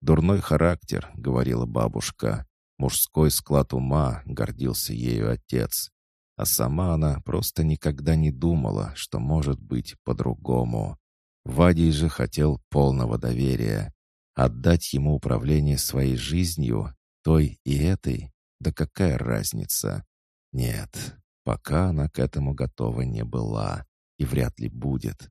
«Дурной характер», — говорила бабушка, Мужской склад ума, гордился ею отец. А сама она просто никогда не думала, что может быть по-другому. Вадий же хотел полного доверия. Отдать ему управление своей жизнью, той и этой, да какая разница? Нет, пока она к этому готова не была и вряд ли будет.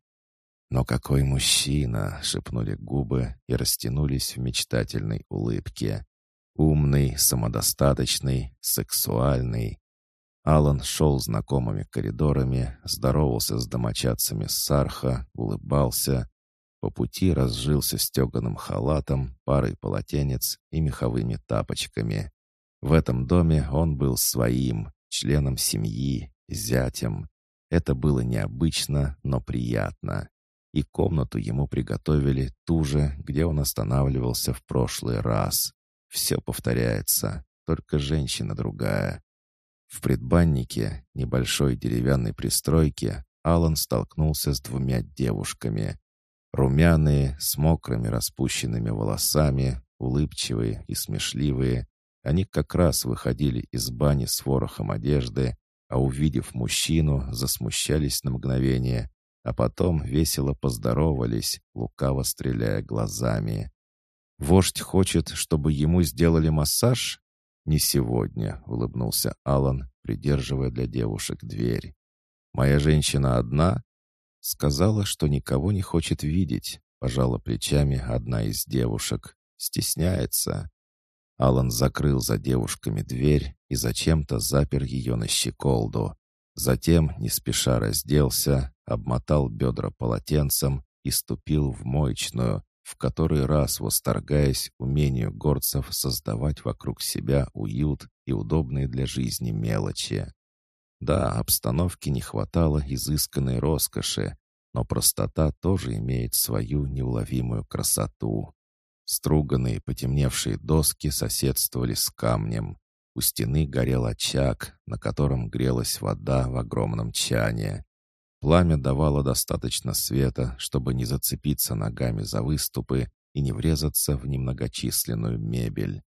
«Но какой мужчина!» — шепнули губы и растянулись в мечтательной улыбке. Умный, самодостаточный, сексуальный. Алан шел знакомыми коридорами, здоровался с домочадцами Сарха, улыбался. По пути разжился стеганым халатом, парой полотенец и меховыми тапочками. В этом доме он был своим, членом семьи, зятем. Это было необычно, но приятно. И комнату ему приготовили ту же, где он останавливался в прошлый раз. Все повторяется, только женщина другая. В предбаннике, небольшой деревянной пристройке, Алан столкнулся с двумя девушками. Румяные, с мокрыми распущенными волосами, улыбчивые и смешливые, они как раз выходили из бани с ворохом одежды, а увидев мужчину, засмущались на мгновение, а потом весело поздоровались, лукаво стреляя глазами. Вождь хочет, чтобы ему сделали массаж? Не сегодня, улыбнулся Алан, придерживая для девушек дверь. Моя женщина одна? Сказала, что никого не хочет видеть, пожала плечами одна из девушек. Стесняется. Алан закрыл за девушками дверь и зачем-то запер ее на щеколду. Затем, не спеша разделся, обмотал бедра полотенцем и ступил в моечную, в который раз восторгаясь умению горцев создавать вокруг себя уют и удобные для жизни мелочи. Да, обстановке не хватало изысканной роскоши, но простота тоже имеет свою неуловимую красоту. Струганные потемневшие доски соседствовали с камнем. У стены горел очаг, на котором грелась вода в огромном чане. Пламя давало достаточно света, чтобы не зацепиться ногами за выступы и не врезаться в немногочисленную мебель.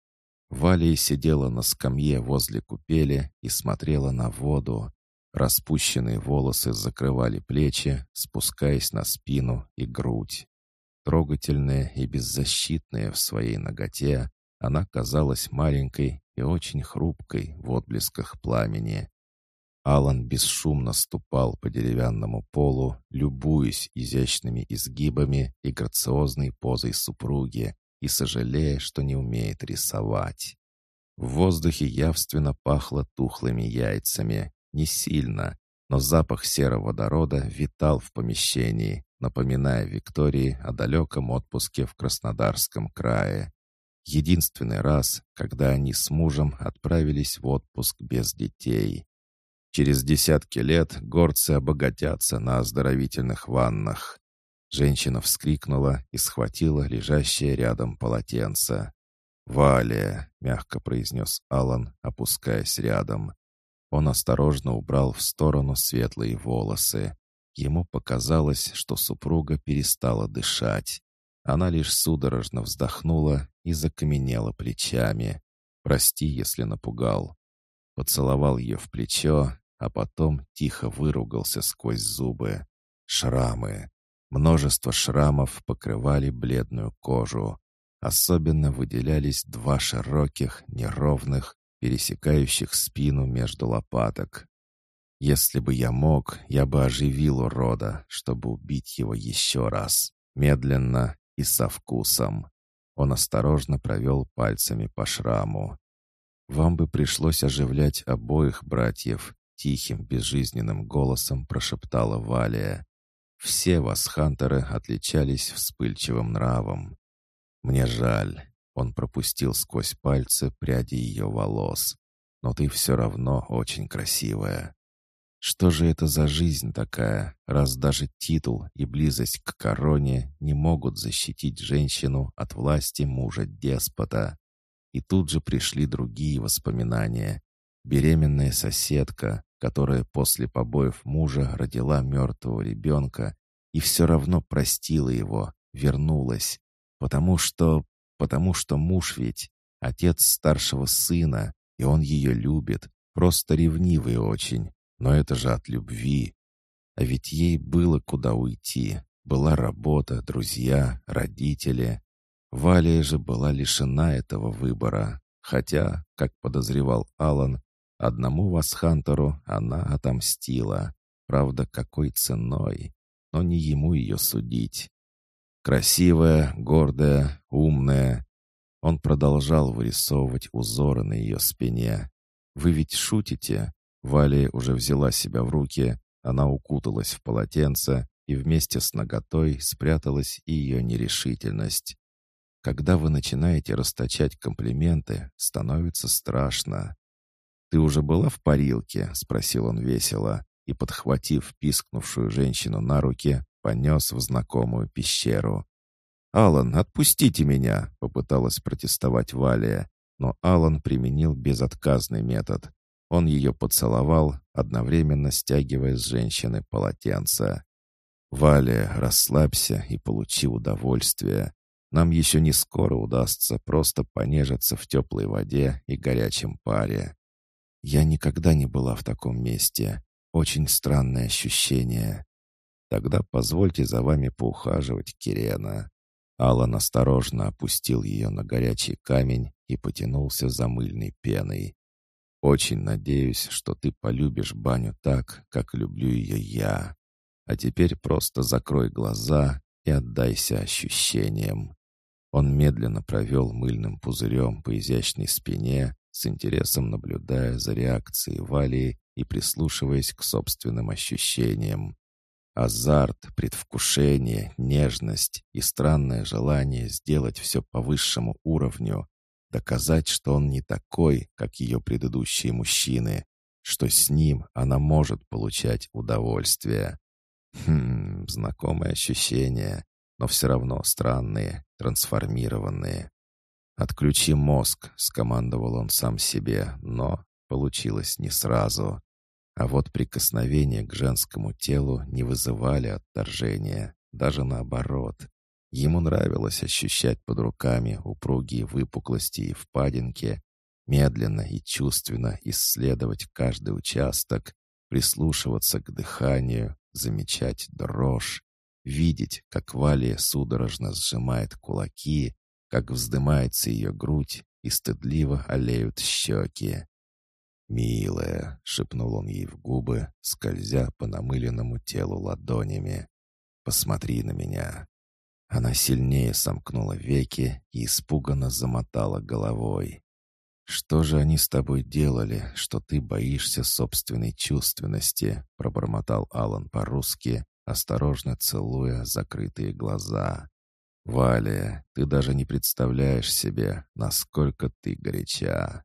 Валия сидела на скамье возле купели и смотрела на воду. Распущенные волосы закрывали плечи, спускаясь на спину и грудь. Трогательная и беззащитная в своей ноготе, она казалась маленькой и очень хрупкой в отблесках пламени. Алан бесшумно ступал по деревянному полу, любуясь изящными изгибами и грациозной позой супруги и сожалея, что не умеет рисовать. В воздухе явственно пахло тухлыми яйцами, не сильно, но запах серого водорода витал в помещении, напоминая Виктории о далеком отпуске в Краснодарском крае. Единственный раз, когда они с мужем отправились в отпуск без детей. Через десятки лет горцы обогатятся на оздоровительных ваннах. Женщина вскрикнула и схватила лежащее рядом полотенце. «Валия», — мягко произнес Алан, опускаясь рядом. Он осторожно убрал в сторону светлые волосы. Ему показалось, что супруга перестала дышать. Она лишь судорожно вздохнула и закаменела плечами. «Прости, если напугал». Поцеловал ее в плечо, а потом тихо выругался сквозь зубы. Шрамы. Множество шрамов покрывали бледную кожу. Особенно выделялись два широких, неровных, пересекающих спину между лопаток. Если бы я мог, я бы оживил урода, чтобы убить его еще раз, медленно и со вкусом. Он осторожно провел пальцами по шраму. «Вам бы пришлось оживлять обоих братьев», — тихим, безжизненным голосом прошептала Валия. «Все вас, хантеры, отличались вспыльчивым нравом. Мне жаль». Он пропустил сквозь пальцы пряди ее волос. «Но ты все равно очень красивая». Что же это за жизнь такая, раз даже титул и близость к короне не могут защитить женщину от власти мужа-деспота? И тут же пришли другие воспоминания. Беременная соседка, которая после побоев мужа родила мертвого ребенка и все равно простила его, вернулась. Потому что... потому что муж ведь отец старшего сына, и он ее любит, просто ревнивый очень. Но это же от любви. А ведь ей было куда уйти. Была работа, друзья, родители. Валия же была лишена этого выбора. Хотя, как подозревал Алан, одному Васхантеру она отомстила. Правда, какой ценой? Но не ему ее судить. Красивая, гордая, умная. Он продолжал вырисовывать узоры на ее спине. «Вы ведь шутите? Валия уже взяла себя в руки, она укуталась в полотенце, и вместе с наготой спряталась и ее нерешительность. Когда вы начинаете расточать комплименты, становится страшно. «Ты уже была в парилке?» — спросил он весело, и, подхватив пискнувшую женщину на руки, понес в знакомую пещеру. «Алан, отпустите меня!» — попыталась протестовать Валия, но Алан применил безотказный метод. Он ее поцеловал, одновременно стягивая с женщины полотенце. «Валя, расслабься и получи удовольствие. Нам еще не скоро удастся просто понежиться в теплой воде и горячем паре. Я никогда не была в таком месте. Очень странное ощущение. Тогда позвольте за вами поухаживать, Кирена». Алан осторожно опустил ее на горячий камень и потянулся за мыльной пеной. Очень надеюсь, что ты полюбишь баню так, как люблю ее я. А теперь просто закрой глаза и отдайся ощущениям. Он медленно провел мыльным пузырем по изящной спине, с интересом наблюдая за реакцией Валии и прислушиваясь к собственным ощущениям. Азарт, предвкушение, нежность и странное желание сделать все по высшему уровню, доказать, что он не такой, как ее предыдущие мужчины, что с ним она может получать удовольствие. Хм, знакомые ощущения, но все равно странные, трансформированные. «Отключи мозг», — скомандовал он сам себе, но получилось не сразу. А вот прикосновения к женскому телу не вызывали отторжения, даже наоборот. Ему нравилось ощущать под руками упругие выпуклости и впадинки, медленно и чувственно исследовать каждый участок, прислушиваться к дыханию, замечать дрожь, видеть, как Валия судорожно сжимает кулаки, как вздымается ее грудь и стыдливо олеют щеки. «Милая», — шепнул он ей в губы, скользя по намыленному телу ладонями. «Посмотри на меня». Она сильнее сомкнула веки и испуганно замотала головой. «Что же они с тобой делали, что ты боишься собственной чувственности?» — пробормотал Алан по-русски, осторожно целуя закрытые глаза. «Валя, ты даже не представляешь себе, насколько ты горяча».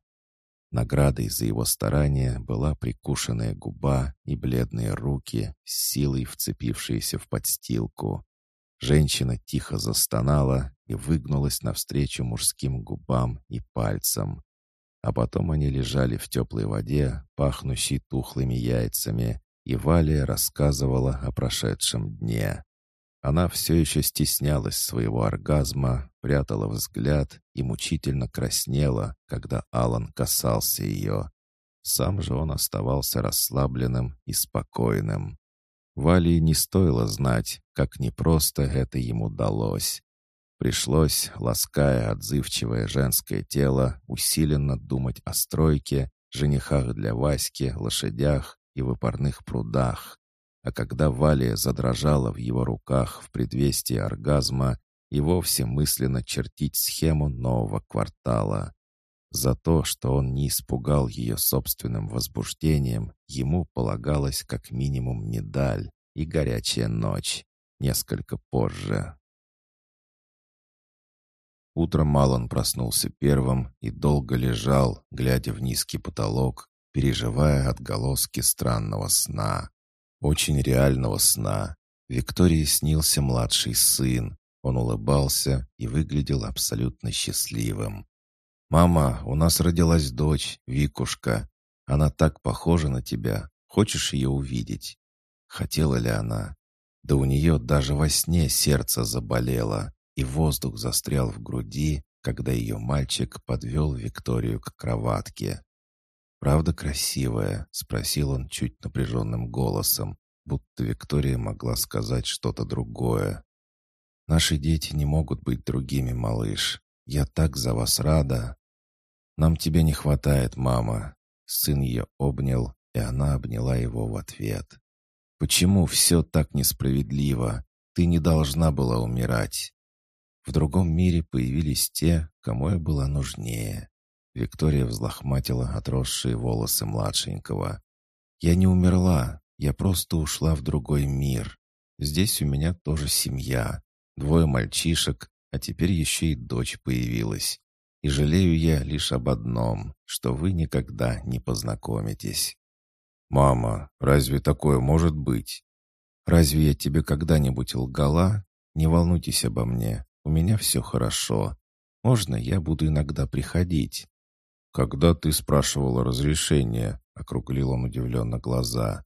Наградой за его старания была прикушенная губа и бледные руки, с силой вцепившиеся в подстилку. Женщина тихо застонала и выгнулась навстречу мужским губам и пальцам. А потом они лежали в теплой воде, пахнущей тухлыми яйцами, и Валя рассказывала о прошедшем дне. Она все еще стеснялась своего оргазма, прятала взгляд и мучительно краснела, когда Алан касался ее. Сам же он оставался расслабленным и спокойным. Вали не стоило знать, как непросто это ему далось. Пришлось, лаская отзывчивое женское тело, усиленно думать о стройке, женихах для Васьки, лошадях и выпарных прудах. А когда Валия задрожала в его руках в предвестии оргазма, и вовсе мысленно чертить схему нового квартала. За то, что он не испугал ее собственным возбуждением, ему полагалось как минимум медаль и горячая ночь, несколько позже. Утром Малон проснулся первым и долго лежал, глядя в низкий потолок, переживая отголоски странного сна. Очень реального сна. Виктории снился младший сын. Он улыбался и выглядел абсолютно счастливым. «Мама, у нас родилась дочь, Викушка. Она так похожа на тебя. Хочешь ее увидеть?» Хотела ли она? Да у нее даже во сне сердце заболело, и воздух застрял в груди, когда ее мальчик подвел Викторию к кроватке. «Правда красивая?» — спросил он чуть напряженным голосом, будто Виктория могла сказать что-то другое. «Наши дети не могут быть другими, малыш. Я так за вас рада!» «Нам тебя не хватает, мама!» Сын ее обнял, и она обняла его в ответ. «Почему все так несправедливо? Ты не должна была умирать!» В другом мире появились те, кому я была нужнее. Виктория взлохматила отросшие волосы младшенького. «Я не умерла, я просто ушла в другой мир. Здесь у меня тоже семья, двое мальчишек, а теперь еще и дочь появилась. И жалею я лишь об одном, что вы никогда не познакомитесь». «Мама, разве такое может быть?» «Разве я тебе когда-нибудь лгала? Не волнуйтесь обо мне, у меня все хорошо. Можно я буду иногда приходить?» «Когда ты спрашивала разрешение?» — округлил он удивленно глаза.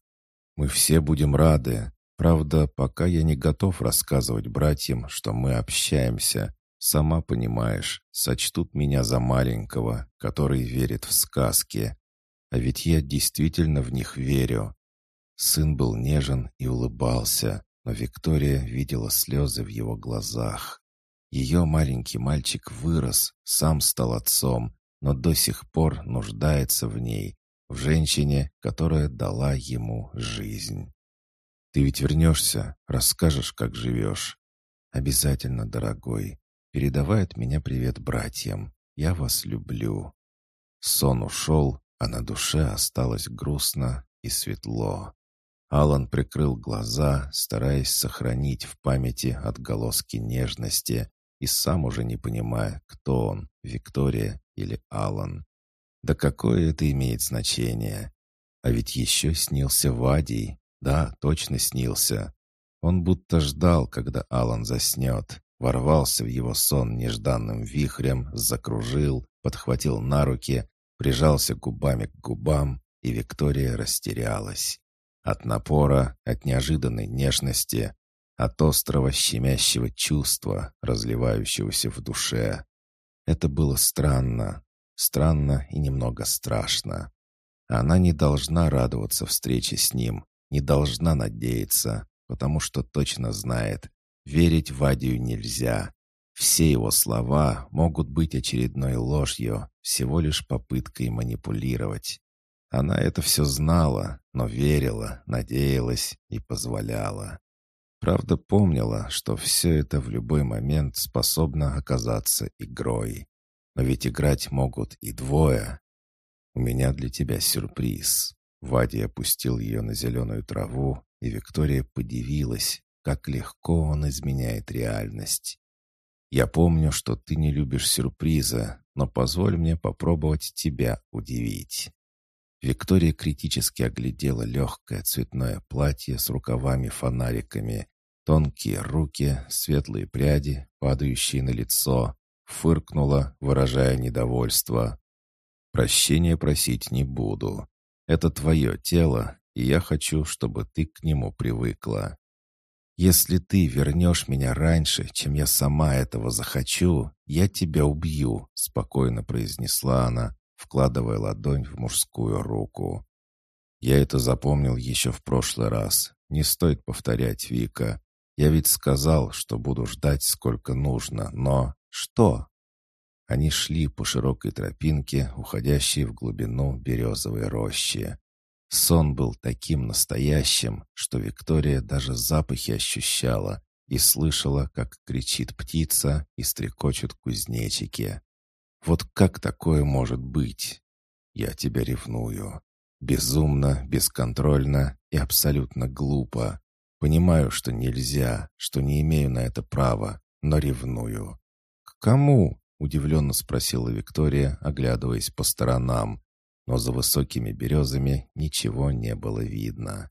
«Мы все будем рады. Правда, пока я не готов рассказывать братьям, что мы общаемся. Сама понимаешь, сочтут меня за маленького, который верит в сказки. А ведь я действительно в них верю». Сын был нежен и улыбался, но Виктория видела слезы в его глазах. Ее маленький мальчик вырос, сам стал отцом, но до сих пор нуждается в ней, в женщине, которая дала ему жизнь. Ты ведь вернешься, расскажешь, как живешь. Обязательно, дорогой. Передавай от меня привет братьям. Я вас люблю». Сон ушел, а на душе осталось грустно и светло. Алан прикрыл глаза, стараясь сохранить в памяти отголоски нежности, и сам уже не понимая, кто он, Виктория или Алан. Да какое это имеет значение? А ведь еще снился Вадий. Да, точно снился. Он будто ждал, когда Алан заснет, ворвался в его сон нежданным вихрем, закружил, подхватил на руки, прижался губами к губам, и Виктория растерялась. От напора, от неожиданной нежности, от острого щемящего чувства, разливающегося в душе. Это было странно, странно и немного страшно. Она не должна радоваться встрече с ним, не должна надеяться, потому что точно знает, верить Вадию нельзя. Все его слова могут быть очередной ложью, всего лишь попыткой манипулировать. Она это все знала, но верила, надеялась и позволяла. Правда, помнила, что все это в любой момент способно оказаться игрой. Но ведь играть могут и двое. «У меня для тебя сюрприз». Вади опустил ее на зеленую траву, и Виктория подивилась, как легко он изменяет реальность. «Я помню, что ты не любишь сюрприза, но позволь мне попробовать тебя удивить». Виктория критически оглядела легкое цветное платье с рукавами-фонариками, тонкие руки, светлые пряди, падающие на лицо, фыркнула, выражая недовольство. «Прощения просить не буду. Это твое тело, и я хочу, чтобы ты к нему привыкла. Если ты вернешь меня раньше, чем я сама этого захочу, я тебя убью», — спокойно произнесла она, вкладывая ладонь в мужскую руку. «Я это запомнил еще в прошлый раз. Не стоит повторять, Вика. Я ведь сказал, что буду ждать сколько нужно, но... Что?» Они шли по широкой тропинке, уходящей в глубину березовой рощи. Сон был таким настоящим, что Виктория даже запахи ощущала и слышала, как кричит птица и стрекочут кузнечики. Вот как такое может быть? Я тебя ревную. Безумно, бесконтрольно и абсолютно глупо. Понимаю, что нельзя, что не имею на это права, но ревную. К кому? Удивленно спросила Виктория, оглядываясь по сторонам. Но за высокими березами ничего не было видно.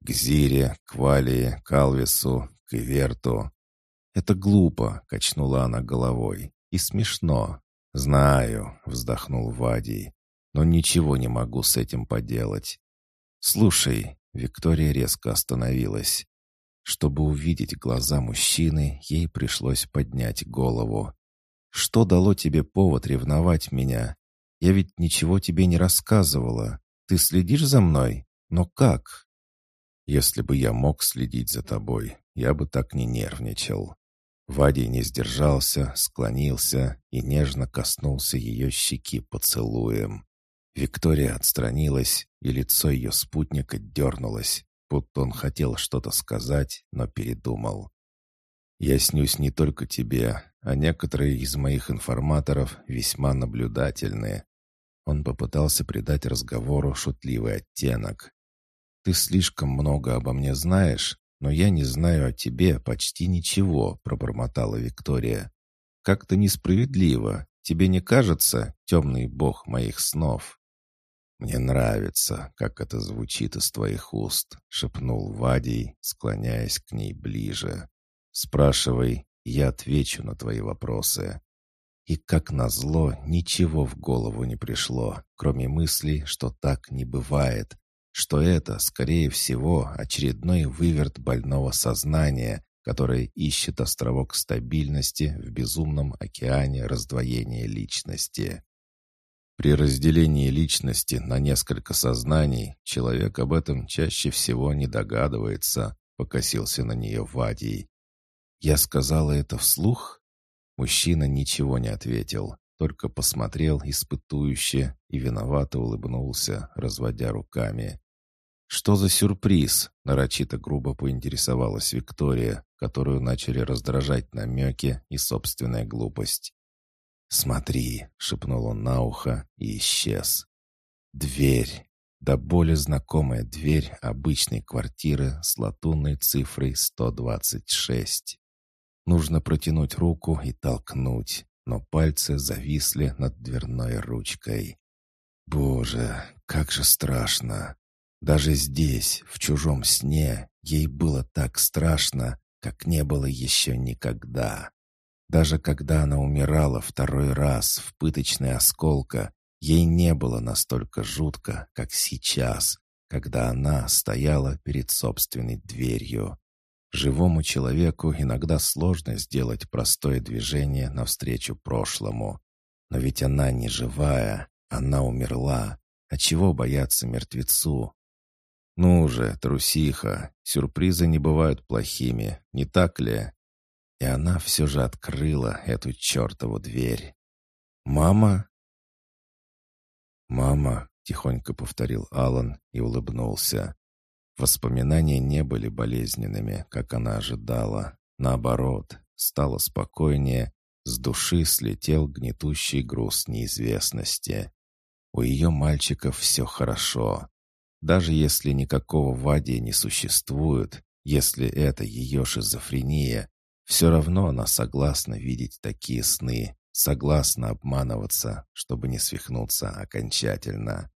К Зире, к Валии, к Алвису, к Иверту. «Это глупо», — качнула она головой. «И смешно. «Знаю», — вздохнул Вадий, «но ничего не могу с этим поделать». «Слушай», — Виктория резко остановилась. Чтобы увидеть глаза мужчины, ей пришлось поднять голову. «Что дало тебе повод ревновать меня? Я ведь ничего тебе не рассказывала. Ты следишь за мной? Но как?» «Если бы я мог следить за тобой, я бы так не нервничал. Вадий не сдержался, склонился и нежно коснулся ее щеки поцелуем. Виктория отстранилась, и лицо ее спутника дернулось, будто он хотел что-то сказать, но передумал. «Я снюсь не только тебе, а некоторые из моих информаторов весьма наблюдательные». Он попытался придать разговору шутливый оттенок. «Ты слишком много обо мне знаешь, «Но я не знаю о тебе почти ничего», — пробормотала Виктория. «Как-то несправедливо. Тебе не кажется, темный бог моих снов?» «Мне нравится, как это звучит из твоих уст», — шепнул Вадий, склоняясь к ней ближе. «Спрашивай, я отвечу на твои вопросы». И, как назло, ничего в голову не пришло, кроме мысли, что так не бывает, что это, скорее всего, очередной выверт больного сознания, которое ищет островок стабильности в безумном океане раздвоения личности. При разделении личности на несколько сознаний человек об этом чаще всего не догадывается, покосился на нее Вадий. «Я сказала это вслух?» Мужчина ничего не ответил, только посмотрел испытующе и виновато улыбнулся, разводя руками. «Что за сюрприз?» — нарочито грубо поинтересовалась Виктория, которую начали раздражать намеки и собственная глупость. «Смотри», — шепнул он на ухо и исчез. «Дверь. До боли знакомая дверь обычной квартиры с латунной цифрой 126. Нужно протянуть руку и толкнуть, но пальцы зависли над дверной ручкой. Боже, как же страшно! Даже здесь, в чужом сне, ей было так страшно, как не было еще никогда. Даже когда она умирала второй раз в пыточной осколка, ей не было настолько жутко, как сейчас, когда она стояла перед собственной дверью. Живому человеку иногда сложно сделать простое движение навстречу прошлому. Но ведь она не живая, она умерла. А чего бояться мертвецу? «Ну же, трусиха, сюрпризы не бывают плохими, не так ли?» И она все же открыла эту чертову дверь. «Мама?» «Мама», — тихонько повторил Алан и улыбнулся. Воспоминания не были болезненными, как она ожидала. Наоборот, стало спокойнее, с души слетел гнетущий груз неизвестности. У ее мальчиков все хорошо. Даже если никакого Вади не существует, если это ее шизофрения, все равно она согласна видеть такие сны, согласна обманываться, чтобы не свихнуться окончательно.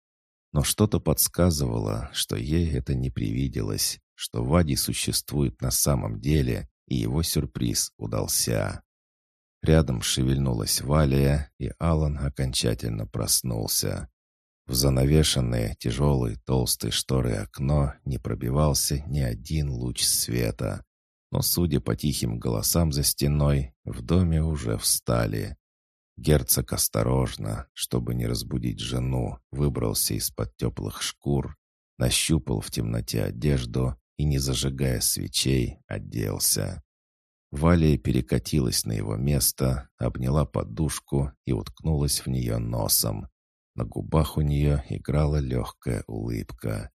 Но что-то подсказывало, что ей это не привиделось, что Вади существует на самом деле, и его сюрприз удался. Рядом шевельнулась Валия, и Алан окончательно проснулся. В занавешенное тяжелой толстой шторой окно не пробивался ни один луч света. Но, судя по тихим голосам за стеной, в доме уже встали. Герцог осторожно, чтобы не разбудить жену, выбрался из-под теплых шкур, нащупал в темноте одежду и, не зажигая свечей, оделся. Валия перекатилась на его место, обняла подушку и уткнулась в нее носом. На губах у нее играла легкая улыбка.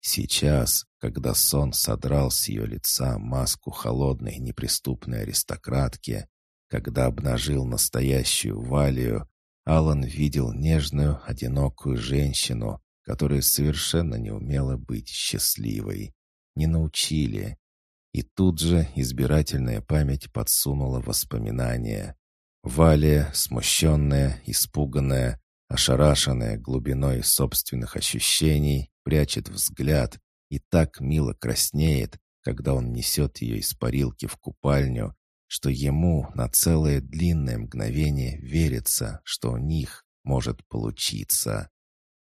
Сейчас, когда сон содрал с ее лица маску холодной неприступной аристократки, когда обнажил настоящую Валию, Алан видел нежную, одинокую женщину, которая совершенно не умела быть счастливой. Не научили. И тут же избирательная память подсунула воспоминания. Валия, смущенная, испуганная, ошарашенная глубиной собственных ощущений, прячет взгляд и так мило краснеет, когда он несет ее из парилки в купальню, что ему на целое длинное мгновение верится, что у них может получиться.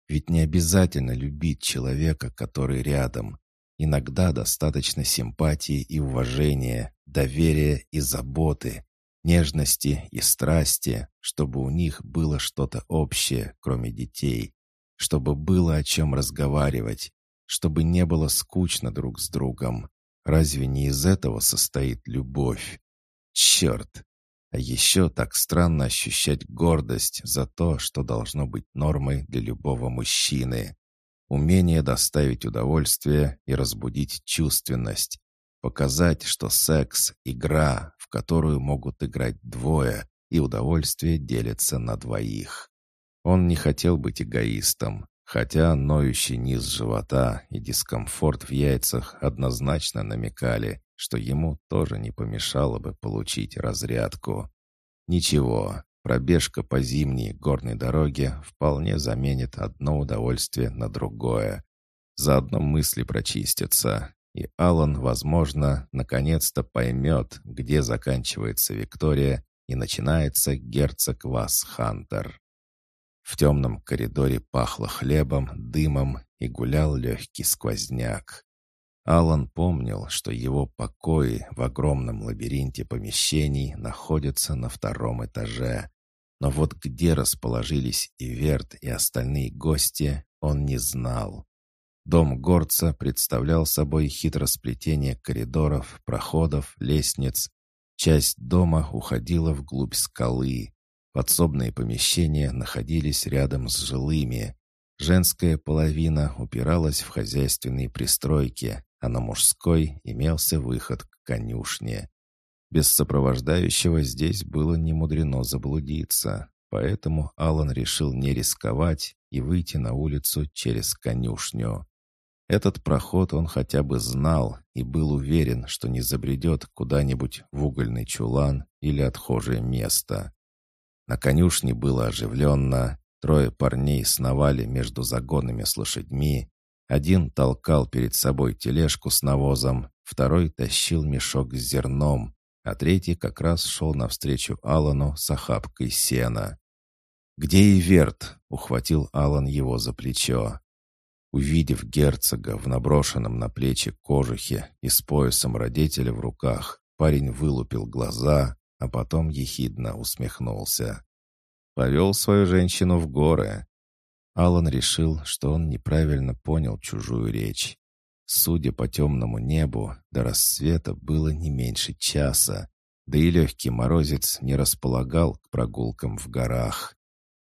Ведь не обязательно любить человека, который рядом. Иногда достаточно симпатии и уважения, доверия и заботы, нежности и страсти, чтобы у них было что-то общее, кроме детей, чтобы было о чем разговаривать, чтобы не было скучно друг с другом. Разве не из этого состоит любовь? Черт! А еще так странно ощущать гордость за то, что должно быть нормой для любого мужчины. Умение доставить удовольствие и разбудить чувственность, Показать, что секс — игра, в которую могут играть двое, и удовольствие делится на двоих. Он не хотел быть эгоистом, хотя ноющий низ живота и дискомфорт в яйцах однозначно намекали, что ему тоже не помешало бы получить разрядку. Ничего, пробежка по зимней горной дороге вполне заменит одно удовольствие на другое. Заодно мысли прочистятся, и Алан, возможно, наконец-то поймет, где заканчивается Виктория и начинается герцог Вас Хантер. В темном коридоре пахло хлебом, дымом и гулял легкий сквозняк. Алан помнил, что его покои в огромном лабиринте помещений находятся на втором этаже. Но вот где расположились Иверт и остальные гости, он не знал. Дом горца представлял собой хитросплетение коридоров, проходов, лестниц. Часть дома уходила вглубь скалы. Подсобные помещения находились рядом с жилыми. Женская половина упиралась в хозяйственные пристройки, а на мужской имелся выход к конюшне. Без сопровождающего здесь было немудрено заблудиться, поэтому Алан решил не рисковать и выйти на улицу через конюшню. Этот проход он хотя бы знал и был уверен, что не забредет куда-нибудь в угольный чулан или отхожее место. На конюшне было оживленно, трое парней сновали между загонами с лошадьми, один толкал перед собой тележку с навозом, второй тащил мешок с зерном, а третий как раз шел навстречу Алану с охапкой сена. «Где Иверт?» — ухватил Алан его за плечо. Увидев герцога в наброшенном на плечи кожухе и с поясом родителя в руках, парень вылупил глаза, а потом ехидно усмехнулся. Повел свою женщину в горы. Алан решил, что он неправильно понял чужую речь. Судя по темному небу, до рассвета было не меньше часа, да и легкий морозец не располагал к прогулкам в горах.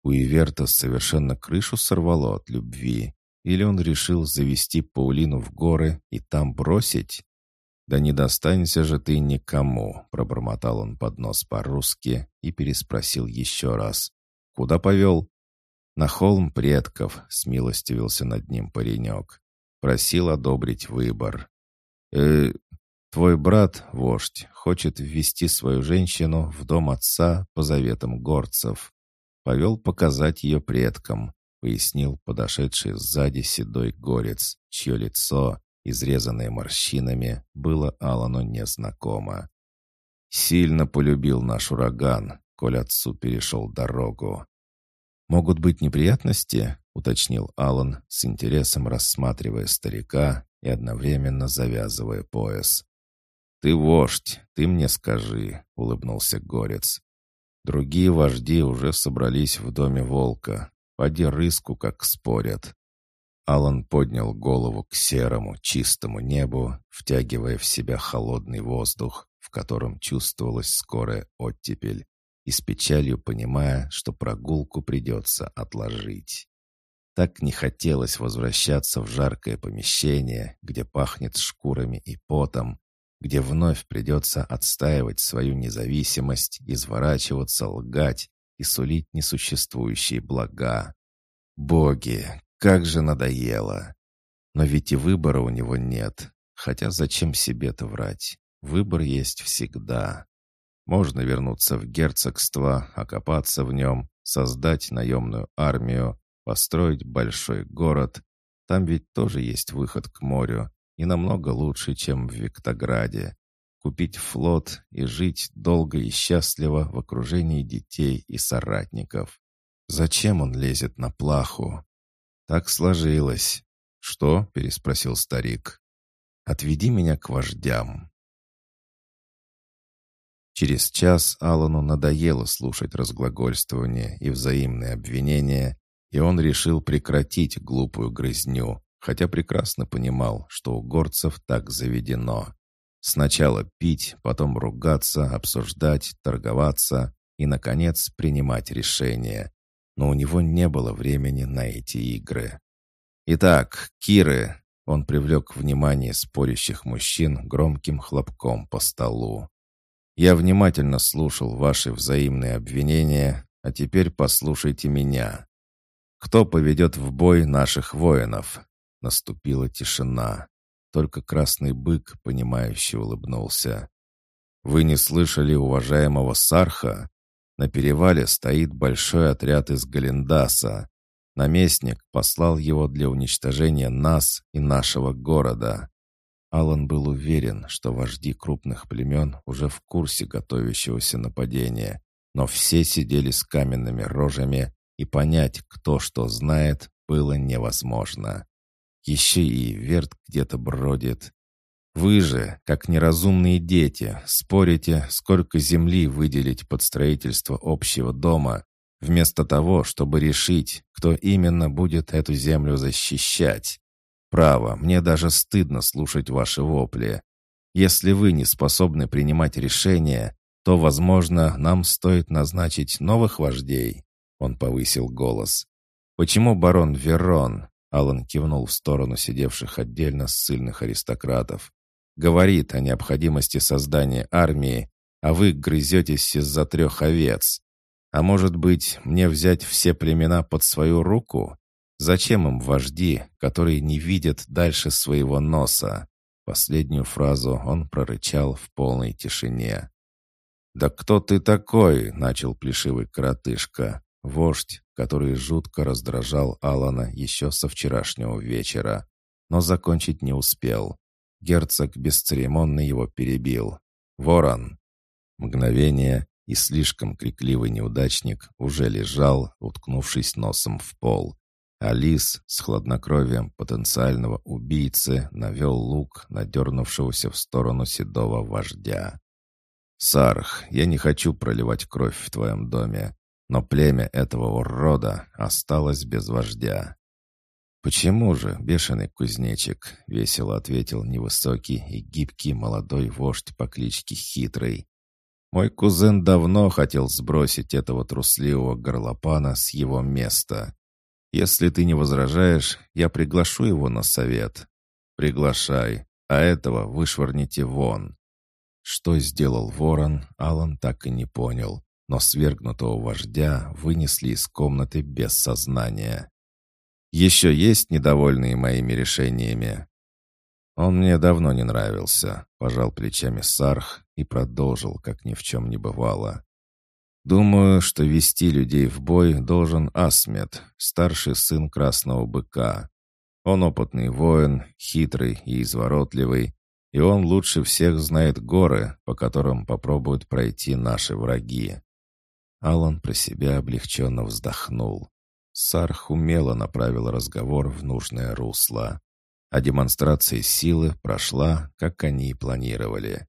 У Иверта совершенно крышу сорвало от любви, или он решил завести Паулину в горы и там бросить? «Да не достанься же ты никому», — пробормотал он под нос по-русски и переспросил еще раз. «Куда повел?» «На холм предков», — смилостивился над ним паренек. Просил одобрить выбор. «Э, твой брат, вождь, хочет ввести свою женщину в дом отца по заветам горцев. Повел показать ее предкам. — пояснил подошедший сзади седой горец, чье лицо, изрезанное морщинами, было Алану незнакомо. «Сильно полюбил наш ураган, коль отцу перешел дорогу». «Могут быть неприятности?» — уточнил Алан, с интересом рассматривая старика и одновременно завязывая пояс. «Ты вождь, ты мне скажи», — улыбнулся Горец. Другие вожди уже собрались в доме волка, Поди рыску, как спорят. Алан поднял голову к серому, чистому небу, втягивая в себя холодный воздух, в котором чувствовалась скорая оттепель, и с печалью понимая, что прогулку придется отложить. Так не хотелось возвращаться в жаркое помещение, где пахнет шкурами и потом, где вновь придется отстаивать свою независимость, изворачиваться, лгать и сулить несуществующие блага. Боги, как же надоело! Но ведь и выбора у него нет. Хотя зачем себе-то врать? Выбор есть всегда. Можно вернуться в герцогство, окопаться в нем, создать наемную армию, построить большой город. Там ведь тоже есть выход к морю, и намного лучше, чем в Виктограде купить флот и жить долго и счастливо в окружении детей и соратников. Зачем он лезет на плаху? Так сложилось. «Что?» — переспросил старик. «Отведи меня к вождям». Через час Алану надоело слушать разглагольствование и взаимные обвинения, и он решил прекратить глупую грызню, хотя прекрасно понимал, что у горцев так заведено. Сначала пить, потом ругаться, обсуждать, торговаться и, наконец, принимать решения. Но у него не было времени на эти игры. «Итак, Киры!» Он привлек внимание спорящих мужчин громким хлопком по столу. «Я внимательно слушал ваши взаимные обвинения, а теперь послушайте меня. Кто поведет в бой наших воинов?» Наступила тишина. Только красный бык, понимающе улыбнулся. «Вы не слышали уважаемого Сарха? На перевале стоит большой отряд из Галендаса. Наместник послал его для уничтожения нас и нашего города». Алан был уверен, что вожди крупных племен уже в курсе готовящегося нападения, но все сидели с каменными рожами, и понять, кто что знает, было невозможно. Еще и Верт где-то бродит. Вы же, как неразумные дети, спорите, сколько земли выделить под строительство общего дома, вместо того, чтобы решить, кто именно будет эту землю защищать. Право, мне даже стыдно слушать ваши вопли. Если вы не способны принимать решения, то, возможно, нам стоит назначить новых вождей. Он повысил голос. Почему барон Верон, Алан кивнул в сторону сидевших отдельно ссыльных аристократов. говорит о необходимости создания армии, а вы грызетесь из-за трех овец. А может быть, мне взять все племена под свою руку? Зачем им вожди, которые не видят дальше своего носа? Последнюю фразу он прорычал в полной тишине. «Да кто ты такой?» — начал плешивый коротышка, вождь, который жутко раздражал Алана еще со вчерашнего вечера, но закончить не успел. Герцог бесцеремонно его перебил. «Ворон!» Мгновение, и слишком крикливый неудачник уже лежал, уткнувшись носом в пол. Алис с хладнокровием потенциального убийцы навел лук надернувшегося в сторону седого вождя. «Сарх, я не хочу проливать кровь в твоем доме, но племя этого рода осталось без вождя». «Почему же, бешеный кузнечик?» — весело ответил невысокий и гибкий молодой вождь по кличке Хитрый. «Мой кузен давно хотел сбросить этого трусливого горлопана с его места». Если ты не возражаешь, я приглашу его на совет. Приглашай, а этого вышвырните вон». Что сделал ворон, Алан так и не понял, но свергнутого вождя вынесли из комнаты без сознания. «Еще есть недовольные моими решениями?» «Он мне давно не нравился», — пожал плечами Сарх и продолжил, как ни в чем не бывало. Думаю, что вести людей в бой должен Асмет, старший сын Красного Быка. Он опытный воин, хитрый и изворотливый, и он лучше всех знает горы, по которым попробуют пройти наши враги. Алан про себя облегченно вздохнул. Сарх умело направил разговор в нужное русло. А демонстрация силы прошла, как они и планировали.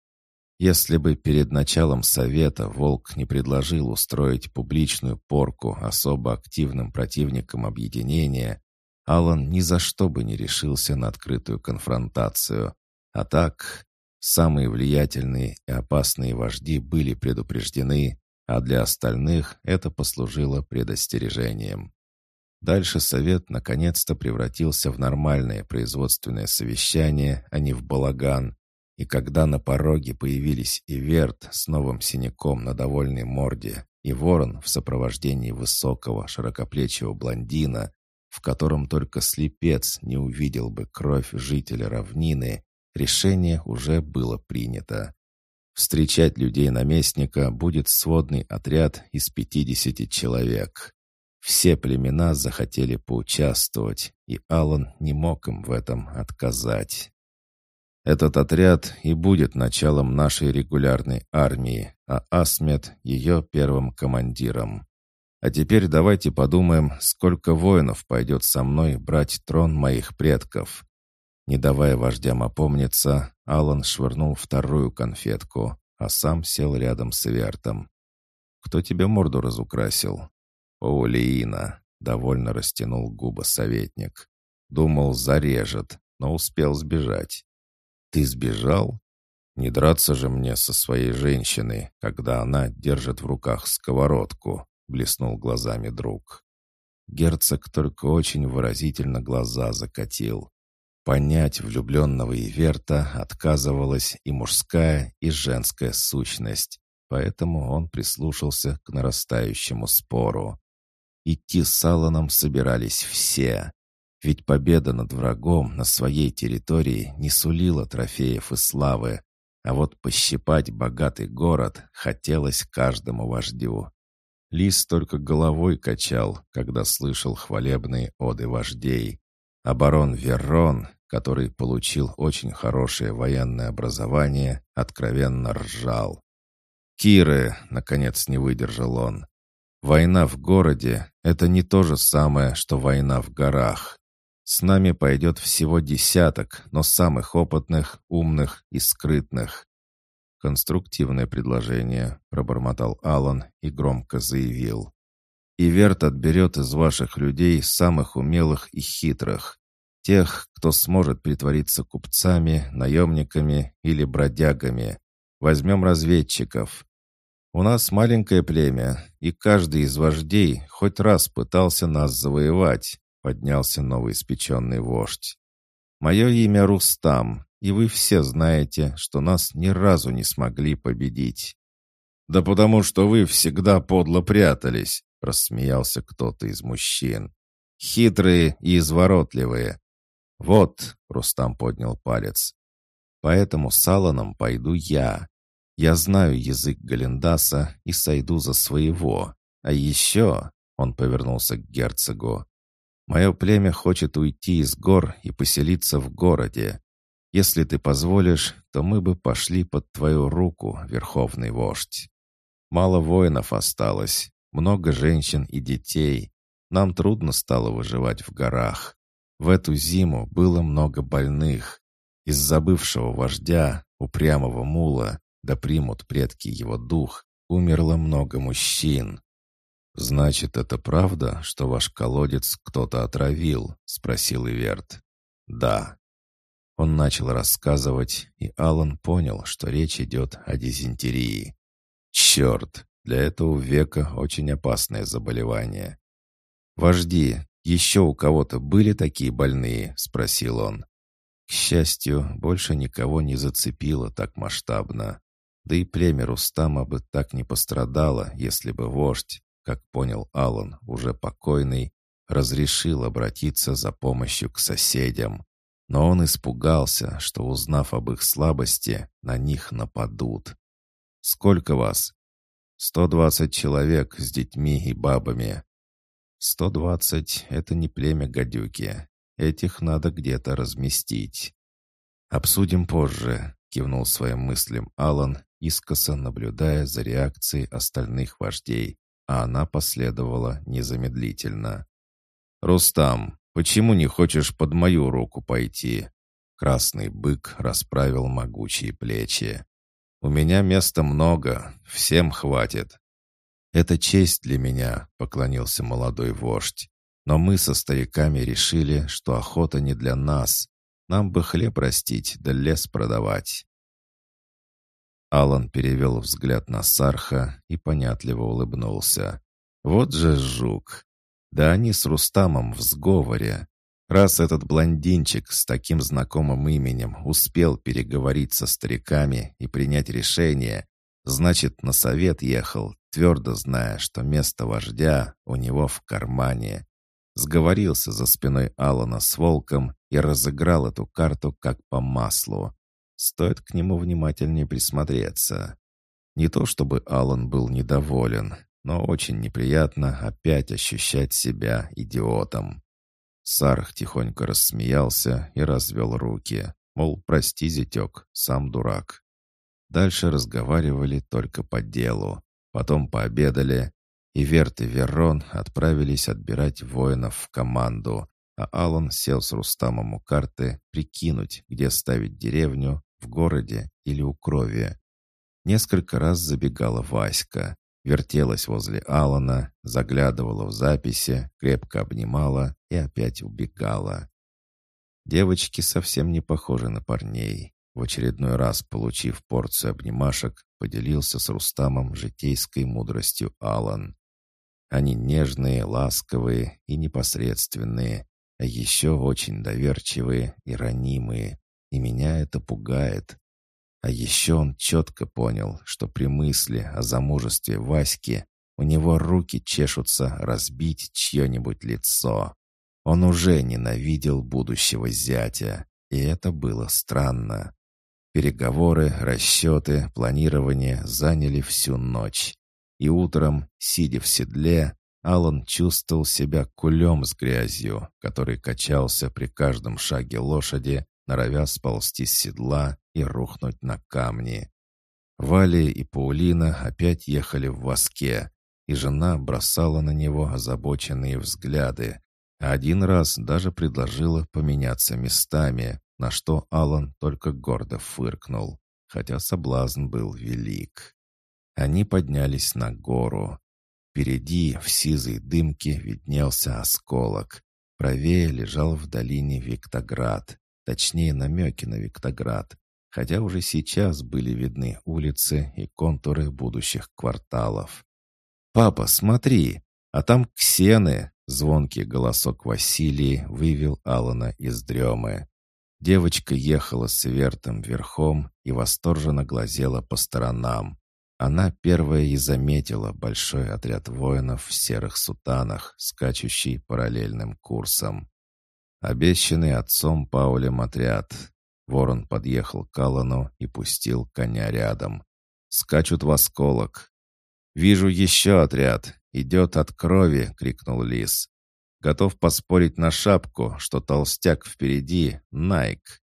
Если бы перед началом совета Волк не предложил устроить публичную порку особо активным противникам объединения, Алан ни за что бы не решился на открытую конфронтацию. А так, самые влиятельные и опасные вожди были предупреждены, а для остальных это послужило предостережением. Дальше совет наконец-то превратился в нормальное производственное совещание, а не в балаган, и когда на пороге появились и Верт с новым синяком на довольной морде, и Ворон в сопровождении высокого широкоплечего блондина, в котором только слепец не увидел бы кровь жителя равнины, решение уже было принято. Встречать людей наместника будет сводный отряд из пятидесяти человек. Все племена захотели поучаствовать, и Алан не мог им в этом отказать. Этот отряд и будет началом нашей регулярной армии, а Асмет — ее первым командиром. А теперь давайте подумаем, сколько воинов пойдет со мной брать трон моих предков». Не давая вождям опомниться, Алан швырнул вторую конфетку, а сам сел рядом с Вертом. «Кто тебе морду разукрасил?» «Паулиина», — довольно растянул губы советник. Думал, зарежет, но успел сбежать. «Ты сбежал? Не драться же мне со своей женщиной, когда она держит в руках сковородку», — блеснул глазами друг. Герцог только очень выразительно глаза закатил. Понять влюбленного Иверта отказывалась и мужская, и женская сущность, поэтому он прислушался к нарастающему спору. Идти с Алланом собирались все. Ведь победа над врагом на своей территории не сулила трофеев и славы, а вот пощипать богатый город хотелось каждому вождю. Лис только головой качал, когда слышал хвалебные оды вождей. Барон Веррон, который получил очень хорошее военное образование, откровенно ржал. «Киры!» — наконец не выдержал он. «Война в городе — это не то же самое, что война в горах. С нами пойдет всего десяток, но самых опытных, умных и скрытных. «Конструктивное предложение», — пробормотал Алан и громко заявил. «Иверт отберет из ваших людей самых умелых и хитрых, тех, кто сможет притвориться купцами, наемниками или бродягами. Возьмем разведчиков. У нас маленькое племя, и каждый из вождей хоть раз пытался нас завоевать, Поднялся новоиспеченный вождь. «Мое имя Рустам, и вы все знаете, что нас ни разу не смогли победить». «Да потому что вы всегда подло прятались», — рассмеялся кто-то из мужчин. «Хитрые и изворотливые». «Вот», — Рустам поднял палец, — «поэтому с Алланом пойду я. Я знаю язык Галендаса и сойду за своего. А еще...» — он повернулся к герцогу. «Мое племя хочет уйти из гор и поселиться в городе. Если ты позволишь, то мы бы пошли под твою руку, верховный вождь. Мало воинов осталось, много женщин и детей. Нам трудно стало выживать в горах. В эту зиму было много больных. Из забывшего вождя, упрямого мула, да примут предки его дух, умерло много мужчин. «Значит, это правда, что ваш колодец кто-то отравил?» — спросил Иверт. «Да». Он начал рассказывать, и Алан понял, что речь идет о дизентерии. Черт, для этого века очень опасное заболевание. «Вожди, еще у кого-то были такие больные?» — спросил он. К счастью, больше никого не зацепило так масштабно. Да и племя Рустама бы так не пострадало, если бы вождь, как понял Алан, уже покойный, разрешил обратиться за помощью к соседям. Но он испугался, что, узнав об их слабости, на них нападут. «Сколько вас?» «Сто двадцать человек с детьми и бабами». «Сто двадцать — это не племя гадюки. Этих надо где-то разместить». «Обсудим позже», — кивнул своим мыслям Алан, искоса наблюдая за реакцией остальных вождей, а она последовала незамедлительно. «Рустам, почему не хочешь под мою руку пойти?» Красный бык расправил могучие плечи. У меня места много, всем хватит». «Это честь для меня», — поклонился молодой вождь. «Но мы со стариками решили, что охота не для нас. Нам бы хлеб растить, да лес продавать». Алан перевел взгляд на Сарха и понятливо улыбнулся. «Вот же жук! Да они с Рустамом в сговоре. Раз этот блондинчик с таким знакомым именем успел переговорить со стариками и принять решение, значит, на совет ехал, твердо зная, что место вождя у него в кармане. Сговорился за спиной Алана с волком и разыграл эту карту как по маслу. Стоит к нему внимательнее присмотреться. Не то чтобы Алан был недоволен, но очень неприятно опять ощущать себя идиотом. Сарх тихонько рассмеялся и развел руки, мол, прости, зятек, сам дурак. Дальше разговаривали только по делу, потом пообедали, и Верт и Веррон отправились отбирать воинов в команду, а Алан сел с Рустамом у карты прикинуть, где ставить деревню, в городе или у крови. Несколько раз забегала Васька, вертелась возле Алана, заглядывала в записи, крепко обнимала и опять убегала. Девочки совсем не похожи на парней. В очередной раз, получив порцию обнимашек, поделился с Рустамом житейской мудростью Алан. Они нежные, ласковые и непосредственные, а еще очень доверчивые и ранимые, и меня это пугает. А еще он четко понял, что при мысли о замужестве Васьки у него руки чешутся разбить чье-нибудь лицо. Он уже ненавидел будущего зятя, и это было странно. Переговоры, расчеты, планирование заняли всю ночь. И утром, сидя в седле, Алан чувствовал себя кулем с грязью, который качался при каждом шаге лошади, норовя сползти с седла и рухнуть на камни. Вали и Паулина опять ехали в воске, и жена бросала на него озабоченные взгляды, а один раз даже предложила поменяться местами, на что Алан только гордо фыркнул, хотя соблазн был велик. Они поднялись на гору. Впереди в сизой дымке виднелся осколок. Правее лежал в долине Виктоград, точнее намеки на Виктоград, хотя уже сейчас были видны улицы и контуры будущих кварталов. «Папа, смотри, а там ксены!» Звонкий голосок Василии вывел Алана из дремы. Девочка ехала с Вертом верхом и восторженно глазела по сторонам. Она первая и заметила большой отряд воинов в серых сутанах, скачущий параллельным курсом. Обещанный отцом Паулем отряд. Ворон подъехал к Аллану и пустил коня рядом. Скачут в осколок. «Вижу еще отряд. Идет от крови!» — крикнул лис. «Готов поспорить на шапку, что толстяк впереди — Найк».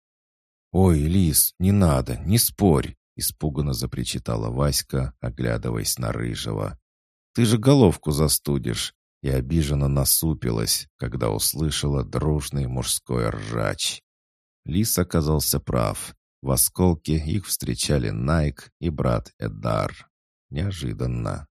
«Ой, лис, не надо, не спорь!» — испуганно запричитала Васька, оглядываясь на Рыжего. «Ты же головку застудишь!» И обиженно насупилась, когда услышала дружный мужской ржач. Лис оказался прав. В осколке их встречали Найк и брат Эдар. Неожиданно.